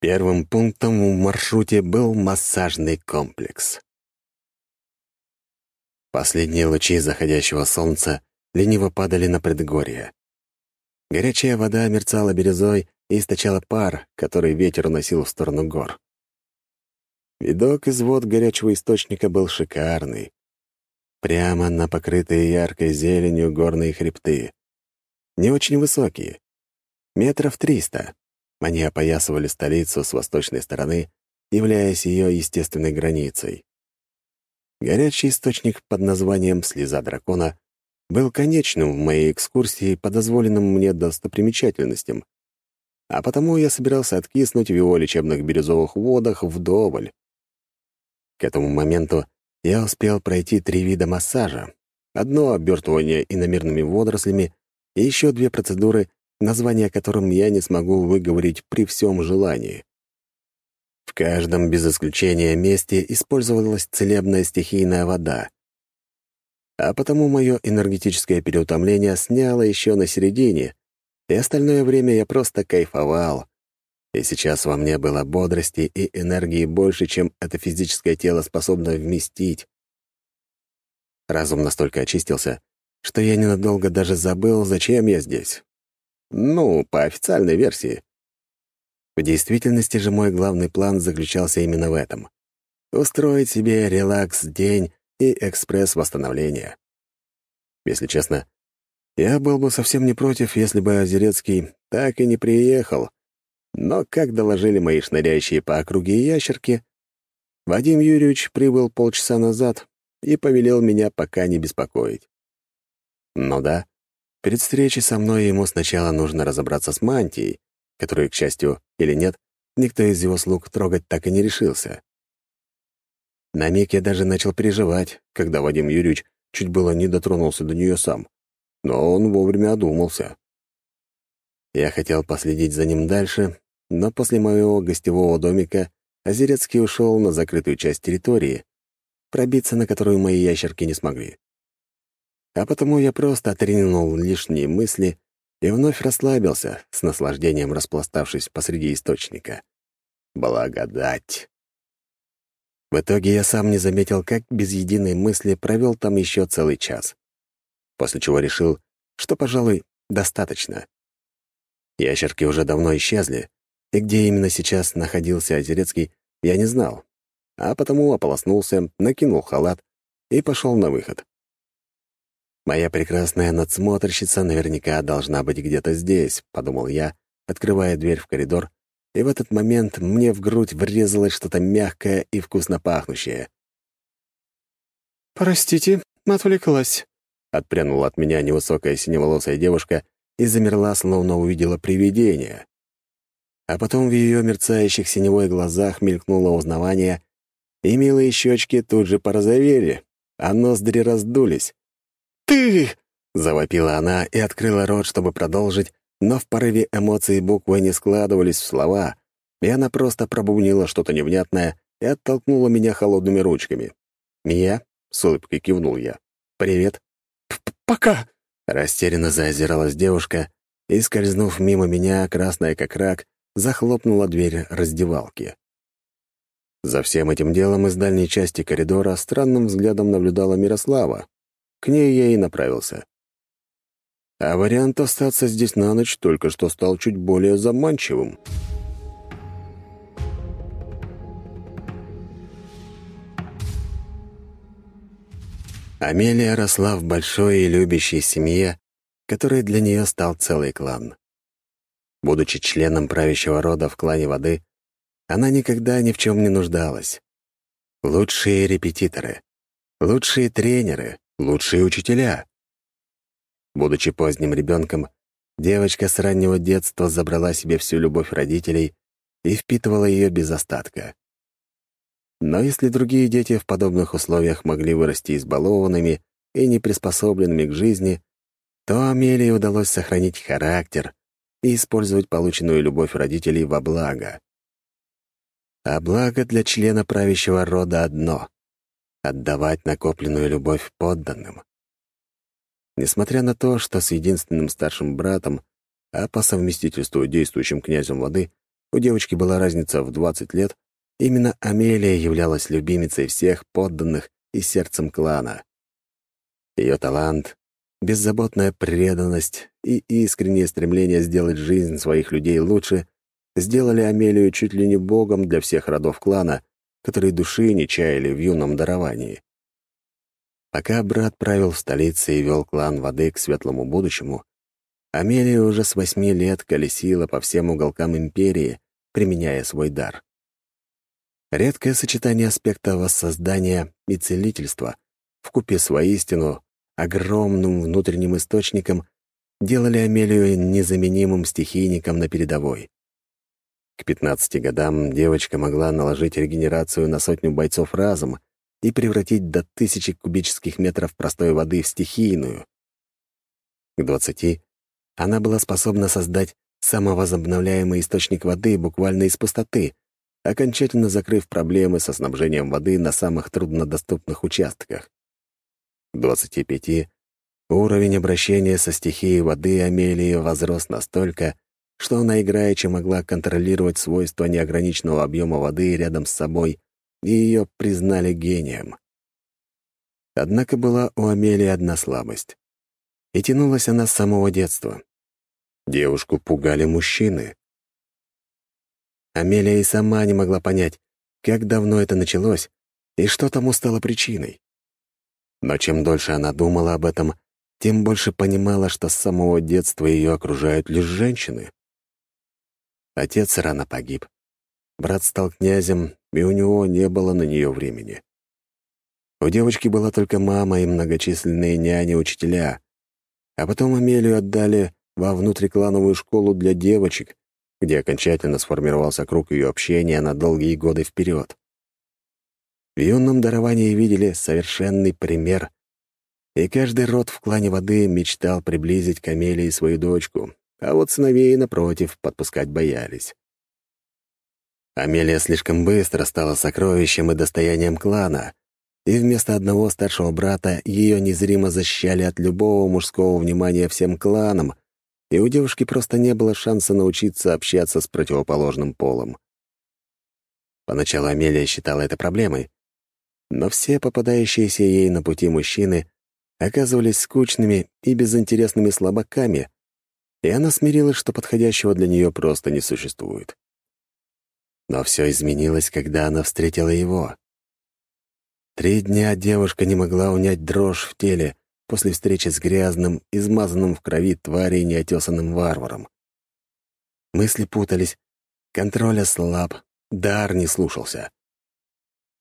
Первым пунктом в маршруте был массажный комплекс. Последние лучи заходящего солнца лениво падали на предгорье. Горячая вода мерцала бирюзой и источала пар, который ветер уносил в сторону гор. Видок из вод горячего источника был шикарный. прямо на покрытые яркой зеленью горные хребты. Не очень высокие, метров триста. Они опоясывали столицу с восточной стороны, являясь ее естественной границей. Горячий источник под названием «Слеза дракона» был конечным в моей экскурсии по дозволенным мне достопримечательностям, а потому я собирался откиснуть в его лечебных бирюзовых водах вдоволь. К этому моменту я успел пройти три вида массажа. Одно обертывание иномерными водорослями и еще две процедуры, названия которым я не смогу выговорить при всем желании. В каждом, без исключения, месте использовалась целебная стихийная вода. А потому мое энергетическое переутомление сняло еще на середине, и остальное время я просто кайфовал. И сейчас во мне было бодрости и энергии больше, чем это физическое тело способно вместить. Разум настолько очистился, что я ненадолго даже забыл, зачем я здесь. Ну, по официальной версии. В действительности же мой главный план заключался именно в этом — устроить себе релакс-день и экспресс-восстановления. Если честно, я был бы совсем не против, если бы Озерецкий так и не приехал. Но, как доложили мои шныряющие по округе ящерки, Вадим Юрьевич прибыл полчаса назад и повелел меня пока не беспокоить. Ну да, перед встречей со мной ему сначала нужно разобраться с мантией, которую, к счастью или нет, никто из его слуг трогать так и не решился. На миг я даже начал переживать, когда Вадим Юрьевич чуть было не дотронулся до нее сам но он вовремя одумался. Я хотел последить за ним дальше, но после моего гостевого домика Озерецкий ушел на закрытую часть территории, пробиться на которую мои ящерки не смогли. А потому я просто отринул лишние мысли и вновь расслабился, с наслаждением распластавшись посреди источника. Благодать! В итоге я сам не заметил, как без единой мысли провел там еще целый час после чего решил, что, пожалуй, достаточно. Ящерки уже давно исчезли, и где именно сейчас находился Озерецкий, я не знал, а потому ополоснулся, накинул халат и пошел на выход. «Моя прекрасная надсмотрщица наверняка должна быть где-то здесь», — подумал я, открывая дверь в коридор, и в этот момент мне в грудь врезалось что-то мягкое и вкусно пахнущее. «Простите, отвлеклась», Отпрянула от меня невысокая синеволосая девушка и замерла, словно увидела привидение. А потом в ее мерцающих синевой глазах мелькнуло узнавание, и милые щечки тут же порозовели, а ноздри раздулись. «Ты!» — завопила она и открыла рот, чтобы продолжить, но в порыве эмоций буквы не складывались в слова, и она просто пробубнила что-то невнятное и оттолкнула меня холодными ручками. «Мия?» — с улыбкой кивнул я. «Привет». Пока!» Растерянно заозиралась девушка и, скользнув мимо меня, красная как рак, захлопнула дверь раздевалки. За всем этим делом из дальней части коридора странным взглядом наблюдала Мирослава. К ней я и направился. А вариант остаться здесь на ночь только что стал чуть более заманчивым. Амелия росла в большой и любящей семье, которой для нее стал целый клан. Будучи членом правящего рода в клане воды, она никогда ни в чем не нуждалась. Лучшие репетиторы, лучшие тренеры, лучшие учителя. Будучи поздним ребенком, девочка с раннего детства забрала себе всю любовь родителей и впитывала ее без остатка. Но если другие дети в подобных условиях могли вырасти избалованными и неприспособленными к жизни, то Амелии удалось сохранить характер и использовать полученную любовь родителей во благо. А благо для члена правящего рода одно — отдавать накопленную любовь подданным. Несмотря на то, что с единственным старшим братом, а по совместительству действующим князем воды, у девочки была разница в 20 лет, Именно Амелия являлась любимицей всех подданных и сердцем клана. Ее талант, беззаботная преданность и искреннее стремление сделать жизнь своих людей лучше сделали Амелию чуть ли не богом для всех родов клана, которые души не чаяли в юном даровании. Пока брат правил в столице и вел клан воды к светлому будущему, Амелия уже с восьми лет колесила по всем уголкам империи, применяя свой дар. Редкое сочетание аспекта воссоздания и целительства вкупе с воистину огромным внутренним источником делали Амелию незаменимым стихийником на передовой. К 15 годам девочка могла наложить регенерацию на сотню бойцов разом и превратить до тысячи кубических метров простой воды в стихийную. К 20 она была способна создать самовозобновляемый источник воды буквально из пустоты, окончательно закрыв проблемы со снабжением воды на самых труднодоступных участках. К 25 уровень обращения со стихией воды Амелии возрос настолько, что она играючи могла контролировать свойства неограниченного объема воды рядом с собой, и ее признали гением. Однако была у Амелии одна слабость. И тянулась она с самого детства. Девушку пугали мужчины. Амелия и сама не могла понять, как давно это началось и что тому стало причиной. Но чем дольше она думала об этом, тем больше понимала, что с самого детства ее окружают лишь женщины. Отец рано погиб. Брат стал князем, и у него не было на нее времени. У девочки была только мама и многочисленные няни-учителя, а потом Амелию отдали во внутриклановую школу для девочек, где окончательно сформировался круг ее общения на долгие годы вперед. В юном даровании видели совершенный пример, и каждый род в клане воды мечтал приблизить к Амелии свою дочку, а вот сыновей, напротив, подпускать боялись. Амелия слишком быстро стала сокровищем и достоянием клана, и вместо одного старшего брата ее незримо защищали от любого мужского внимания всем кланам, и у девушки просто не было шанса научиться общаться с противоположным полом. Поначалу Амелия считала это проблемой, но все попадающиеся ей на пути мужчины оказывались скучными и безинтересными слабаками, и она смирилась, что подходящего для нее просто не существует. Но все изменилось, когда она встретила его. Три дня девушка не могла унять дрожь в теле после встречи с грязным, измазанным в крови тварей неотесанным варваром. Мысли путались, контроль ослаб, дар не слушался.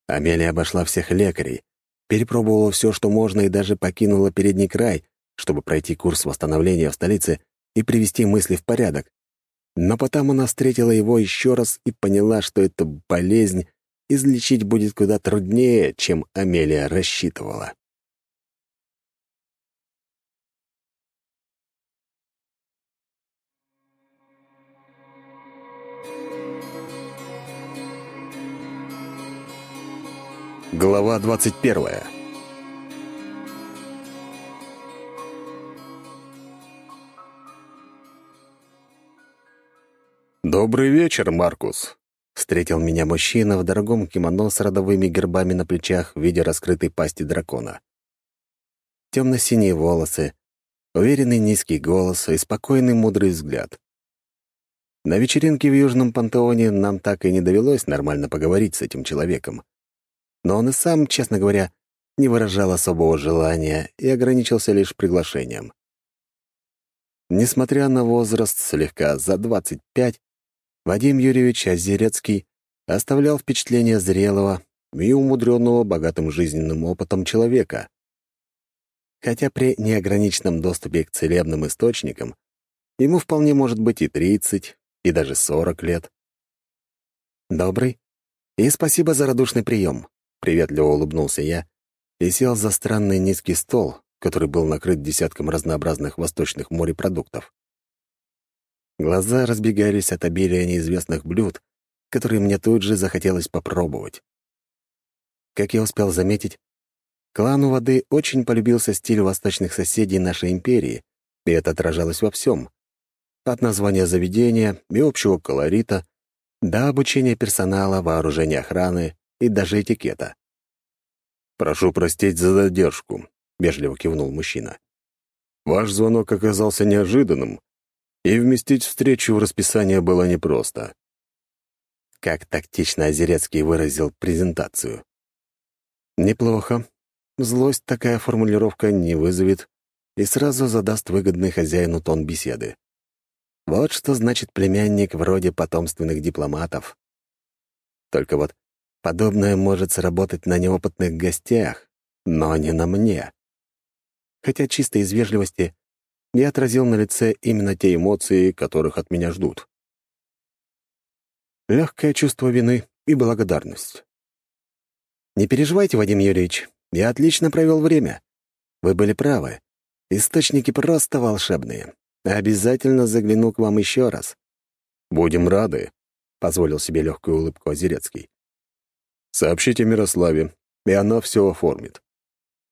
Амелия обошла всех лекарей, перепробовала все, что можно, и даже покинула передний край, чтобы пройти курс восстановления в столице и привести мысли в порядок. Но потом она встретила его еще раз и поняла, что эта болезнь излечить будет куда труднее, чем Амелия рассчитывала. Глава 21 «Добрый вечер, Маркус!» — встретил меня мужчина в дорогом кимоно с родовыми гербами на плечах в виде раскрытой пасти дракона. Темно-синие волосы, уверенный низкий голос и спокойный мудрый взгляд. На вечеринке в Южном Пантеоне нам так и не довелось нормально поговорить с этим человеком. Но он и сам, честно говоря, не выражал особого желания и ограничился лишь приглашением. Несмотря на возраст слегка за 25, Вадим Юрьевич Озерецкий оставлял впечатление зрелого и умудренного богатым жизненным опытом человека. Хотя при неограниченном доступе к целебным источникам ему вполне может быть и 30, и даже 40 лет. «Добрый. И спасибо за радушный прием», — приветливо улыбнулся я и сел за странный низкий стол, который был накрыт десятком разнообразных восточных морепродуктов. Глаза разбегались от обилия неизвестных блюд, которые мне тут же захотелось попробовать. Как я успел заметить, клану воды очень полюбился стиль восточных соседей нашей империи, и это отражалось во всем. От названия заведения и общего колорита до обучения персонала, вооружения охраны и даже этикета. «Прошу простить за задержку», — вежливо кивнул мужчина. «Ваш звонок оказался неожиданным, и вместить встречу в расписание было непросто. Как тактично Озерецкий выразил презентацию. Неплохо. злость такая формулировка не вызовет и сразу задаст выгодный хозяину тон беседы. Вот что значит племянник вроде потомственных дипломатов. Только вот подобное может сработать на неопытных гостях, но не на мне. Хотя чисто из вежливости я отразил на лице именно те эмоции, которых от меня ждут. Легкое чувство вины и благодарность. Не переживайте, Вадим Юрьевич, я отлично провел время. Вы были правы. Источники просто волшебные. Обязательно загляну к вам еще раз. Будем рады, — позволил себе легкую улыбку Озерецкий. Сообщите Мирославе, и она все оформит.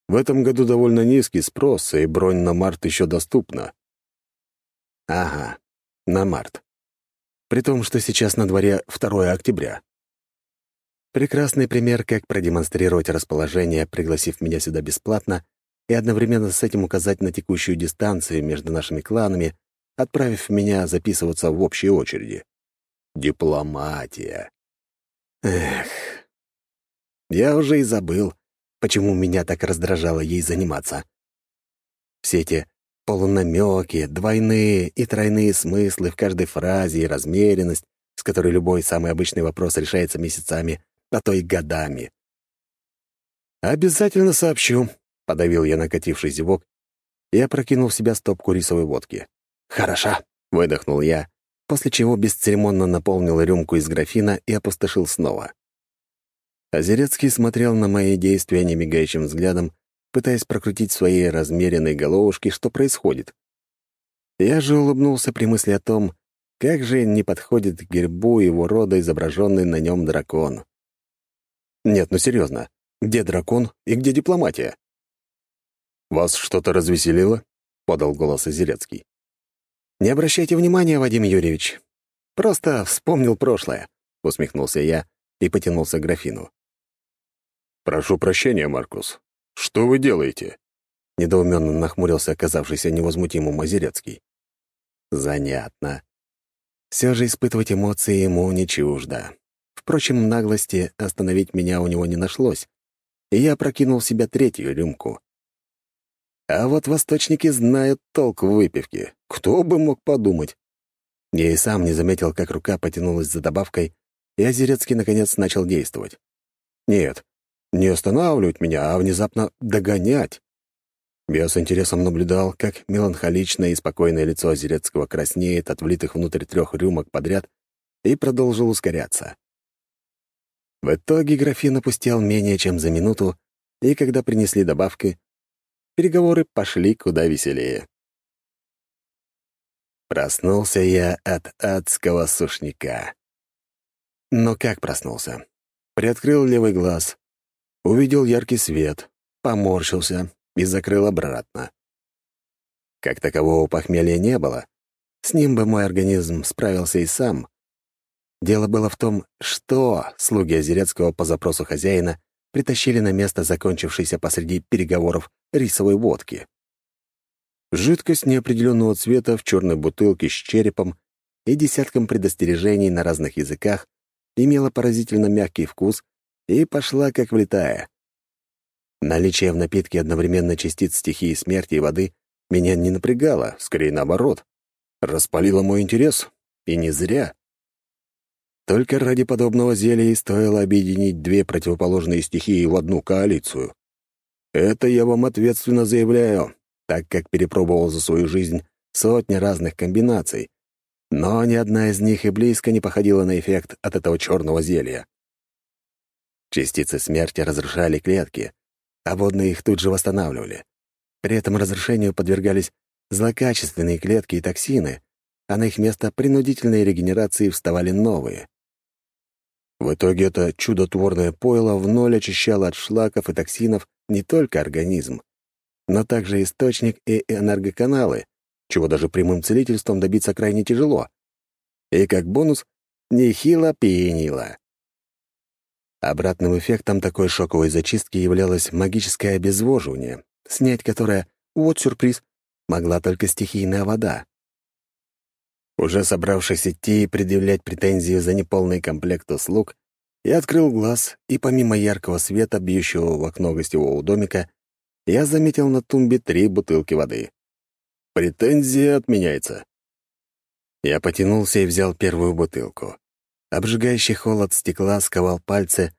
В этом году довольно низкий спрос, и бронь на март еще доступна. Ага, на март. При том, что сейчас на дворе 2 октября. Прекрасный пример, как продемонстрировать расположение, пригласив меня сюда бесплатно, и одновременно с этим указать на текущую дистанцию между нашими кланами, отправив меня записываться в общей очереди. Дипломатия. Эх. Я уже и забыл, почему меня так раздражало ей заниматься. Все эти полунамеки, двойные и тройные смыслы в каждой фразе и размеренность, с которой любой самый обычный вопрос решается месяцами, а то и годами. «Обязательно сообщу», — подавил я накативший зевок и опрокинул в себя стопку рисовой водки. «Хороша», — выдохнул я, после чего бесцеремонно наполнил рюмку из графина и опустошил снова. Озерецкий смотрел на мои действия немигающим взглядом, пытаясь прокрутить в своей размеренной головушке, что происходит. Я же улыбнулся при мысли о том, как же не подходит к гербу его рода изображенный на нем дракон. Нет, ну серьезно, где дракон и где дипломатия? «Вас что-то развеселило?» — подал голос Озерецкий. «Не обращайте внимания, Вадим Юрьевич. Просто вспомнил прошлое», — усмехнулся я и потянулся к графину. «Прошу прощения, Маркус. Что вы делаете?» Недоуменно нахмурился оказавшийся невозмутимым Озерецкий. «Занятно. Все же испытывать эмоции ему не чуждо. Впрочем, наглости остановить меня у него не нашлось, и я прокинул в себя третью рюмку. А вот восточники знают толк в выпивке. Кто бы мог подумать? Я и сам не заметил, как рука потянулась за добавкой, и Озерецкий наконец начал действовать. Нет, не останавливать меня, а внезапно догонять. Я с интересом наблюдал, как меланхоличное и спокойное лицо Озерецкого краснеет от влитых внутрь трех рюмок подряд и продолжил ускоряться. В итоге графин опустел менее чем за минуту, и когда принесли добавки, переговоры пошли куда веселее. Проснулся я от адского сушняка. Но как проснулся? Приоткрыл левый глаз, увидел яркий свет, поморщился и закрыл обратно. Как такового похмелья не было. С ним бы мой организм справился и сам. Дело было в том, что слуги Озерецкого по запросу хозяина притащили на место закончившейся посреди переговоров рисовой водки. Жидкость неопределенного цвета в черной бутылке с черепом и десятком предостережений на разных языках имела поразительно мягкий вкус и пошла как влетая. Наличие в напитке одновременно частиц стихии смерти и воды меня не напрягало, скорее наоборот. Распалило мой интерес, и не зря. Только ради подобного зелья и стоило объединить две противоположные стихии в одну коалицию. Это я вам ответственно заявляю, так как перепробовал за свою жизнь сотни разных комбинаций, но ни одна из них и близко не походила на эффект от этого черного зелья. Частицы смерти разрушали клетки, а водные их тут же восстанавливали. При этом разрушению подвергались злокачественные клетки и токсины, а на их место принудительной регенерации вставали новые. В итоге это чудотворное пойло в ноль очищало от шлаков и токсинов не только организм, но также источник и энергоканалы, чего даже прямым целительством добиться крайне тяжело. И как бонус — нехило пьянило. Обратным эффектом такой шоковой зачистки являлось магическое обезвоживание, снять которое, вот сюрприз, могла только стихийная вода. Уже собравшись идти и предъявлять претензии за неполный комплект услуг, я открыл глаз и помимо яркого света, бьющего в окно гостевого домика, я заметил на тумбе три бутылки воды. Претензия отменяется. Я потянулся и взял первую бутылку. Обжигающий холод стекла сковал пальцы,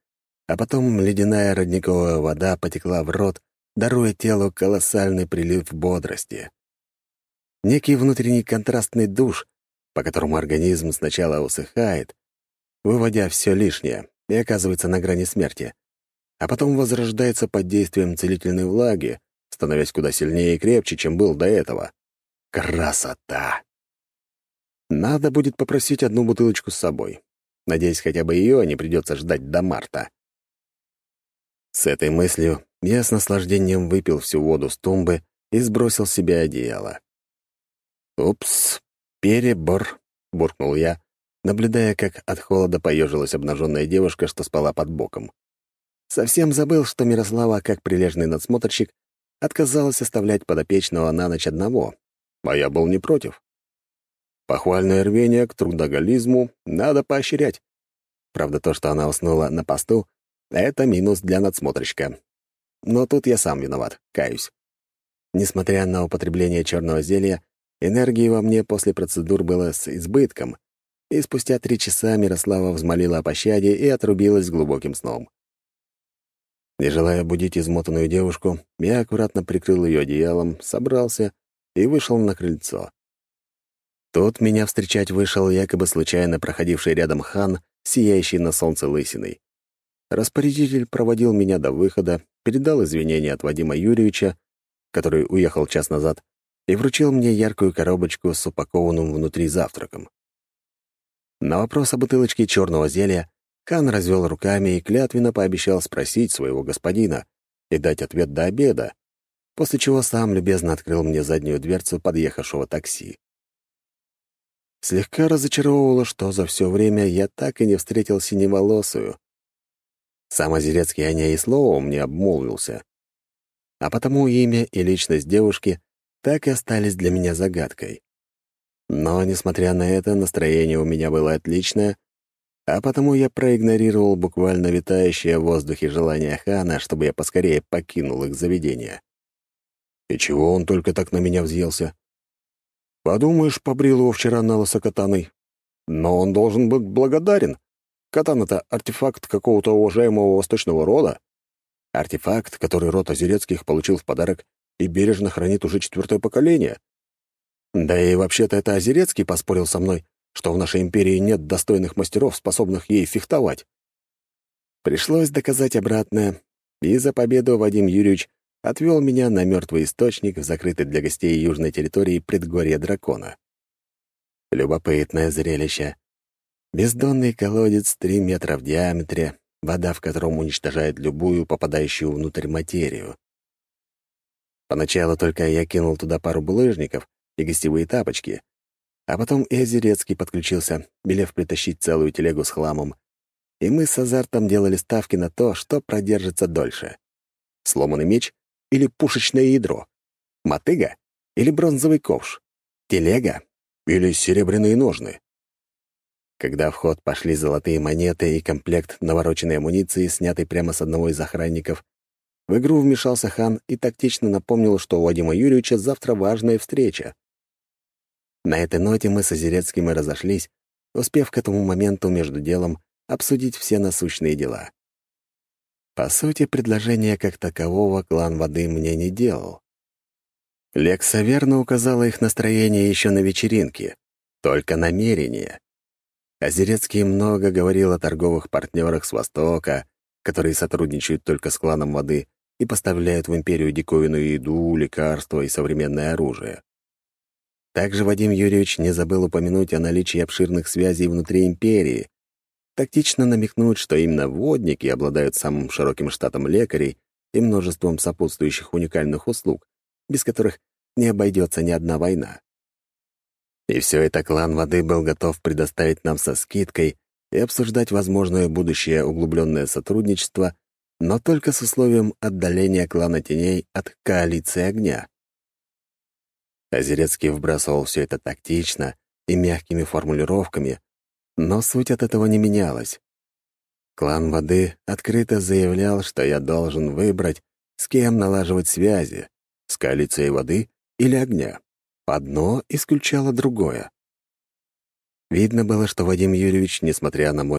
а потом ледяная родниковая вода потекла в рот, даруя телу колоссальный прилив бодрости. Некий внутренний контрастный душ, по которому организм сначала усыхает, выводя все лишнее, и оказывается на грани смерти, а потом возрождается под действием целительной влаги, становясь куда сильнее и крепче, чем был до этого. Красота! Надо будет попросить одну бутылочку с собой. Надеюсь, хотя бы ее не придется ждать до марта. С этой мыслью я с наслаждением выпил всю воду с тумбы и сбросил с себя одеяло. «Упс, перебор», — буркнул я, наблюдая, как от холода поежилась обнаженная девушка, что спала под боком. Совсем забыл, что Мирослава, как прилежный надсмотрщик, отказалась оставлять подопечного на ночь одного, а я был не против. Похвальное рвение к трудоголизму надо поощрять. Правда, то, что она уснула на посту, — это минус для надсмотрщика. Но тут я сам виноват, каюсь. Несмотря на употребление черного зелья, энергии во мне после процедур было с избытком, и спустя три часа Мирослава взмолила о пощаде и отрубилась глубоким сном. Не желая будить измотанную девушку, я аккуратно прикрыл ее одеялом, собрался и вышел на крыльцо. Тут меня встречать вышел якобы случайно проходивший рядом хан, сияющий на солнце лысиной. Распорядитель проводил меня до выхода, передал извинения от Вадима Юрьевича, который уехал час назад, и вручил мне яркую коробочку с упакованным внутри завтраком. На вопрос о бутылочке черного зелья хан развел руками и клятвенно пообещал спросить своего господина и дать ответ до обеда, после чего сам любезно открыл мне заднюю дверцу подъехавшего такси. Слегка разочаровывало, что за все время я так и не встретил синеволосую. Сам Озерецкий о ней и словом не обмолвился. А потому имя и личность девушки так и остались для меня загадкой. Но, несмотря на это, настроение у меня было отличное, а потому я проигнорировал буквально витающее в воздухе желание Хана, чтобы я поскорее покинул их заведение. И чего он только так на меня взъелся? Подумаешь, побрил его вчера на лысо катаной. Но он должен быть благодарен. Катана-то артефакт какого-то уважаемого восточного рода. Артефакт, который род Озерецких получил в подарок и бережно хранит уже четвертое поколение. Да и вообще-то это Озерецкий поспорил со мной, что в нашей империи нет достойных мастеров, способных ей фехтовать. Пришлось доказать обратное, и за победу Вадим Юрьевич отвел меня на мертвый источник в закрытый для гостей южной территории предгорья дракона. Любопытное зрелище. Бездонный колодец три метра в диаметре, вода в котором уничтожает любую попадающую внутрь материю. Поначалу только я кинул туда пару булыжников и гостевые тапочки, а потом и Озерецкий подключился, велев притащить целую телегу с хламом, и мы с азартом делали ставки на то, что продержится дольше. Сломанный меч или пушечное ядро? Мотыга или бронзовый ковш? Телега или серебряные ножны? Когда в ход пошли золотые монеты и комплект навороченной амуниции, снятый прямо с одного из охранников, в игру вмешался хан и тактично напомнил, что у Вадима Юрьевича завтра важная встреча. На этой ноте мы с Озерецким и разошлись, успев к этому моменту между делом обсудить все насущные дела. По сути, предложения как такового клан воды мне не делал. Лекса верно указала их настроение еще на вечеринке, только намерение. Озерецкий много говорил о торговых партнерах с Востока, которые сотрудничают только с кланом воды и поставляют в империю диковинную еду, лекарства и современное оружие. Также Вадим Юрьевич не забыл упомянуть о наличии обширных связей внутри империи, тактично намекнуть, что именно водники обладают самым широким штатом лекарей и множеством сопутствующих уникальных услуг, без которых не обойдется ни одна война. И все это клан воды был готов предоставить нам со скидкой и обсуждать возможное будущее углубленное сотрудничество, но только с условием отдаления клана теней от коалиции огня. Озерецкий вбрасывал все это тактично и мягкими формулировками, но суть от этого не менялась. Клан воды открыто заявлял, что я должен выбрать С кем налаживать связи? С коалицией воды или огня? Одно исключало другое. Видно было, что Вадим Юрьевич, несмотря на мой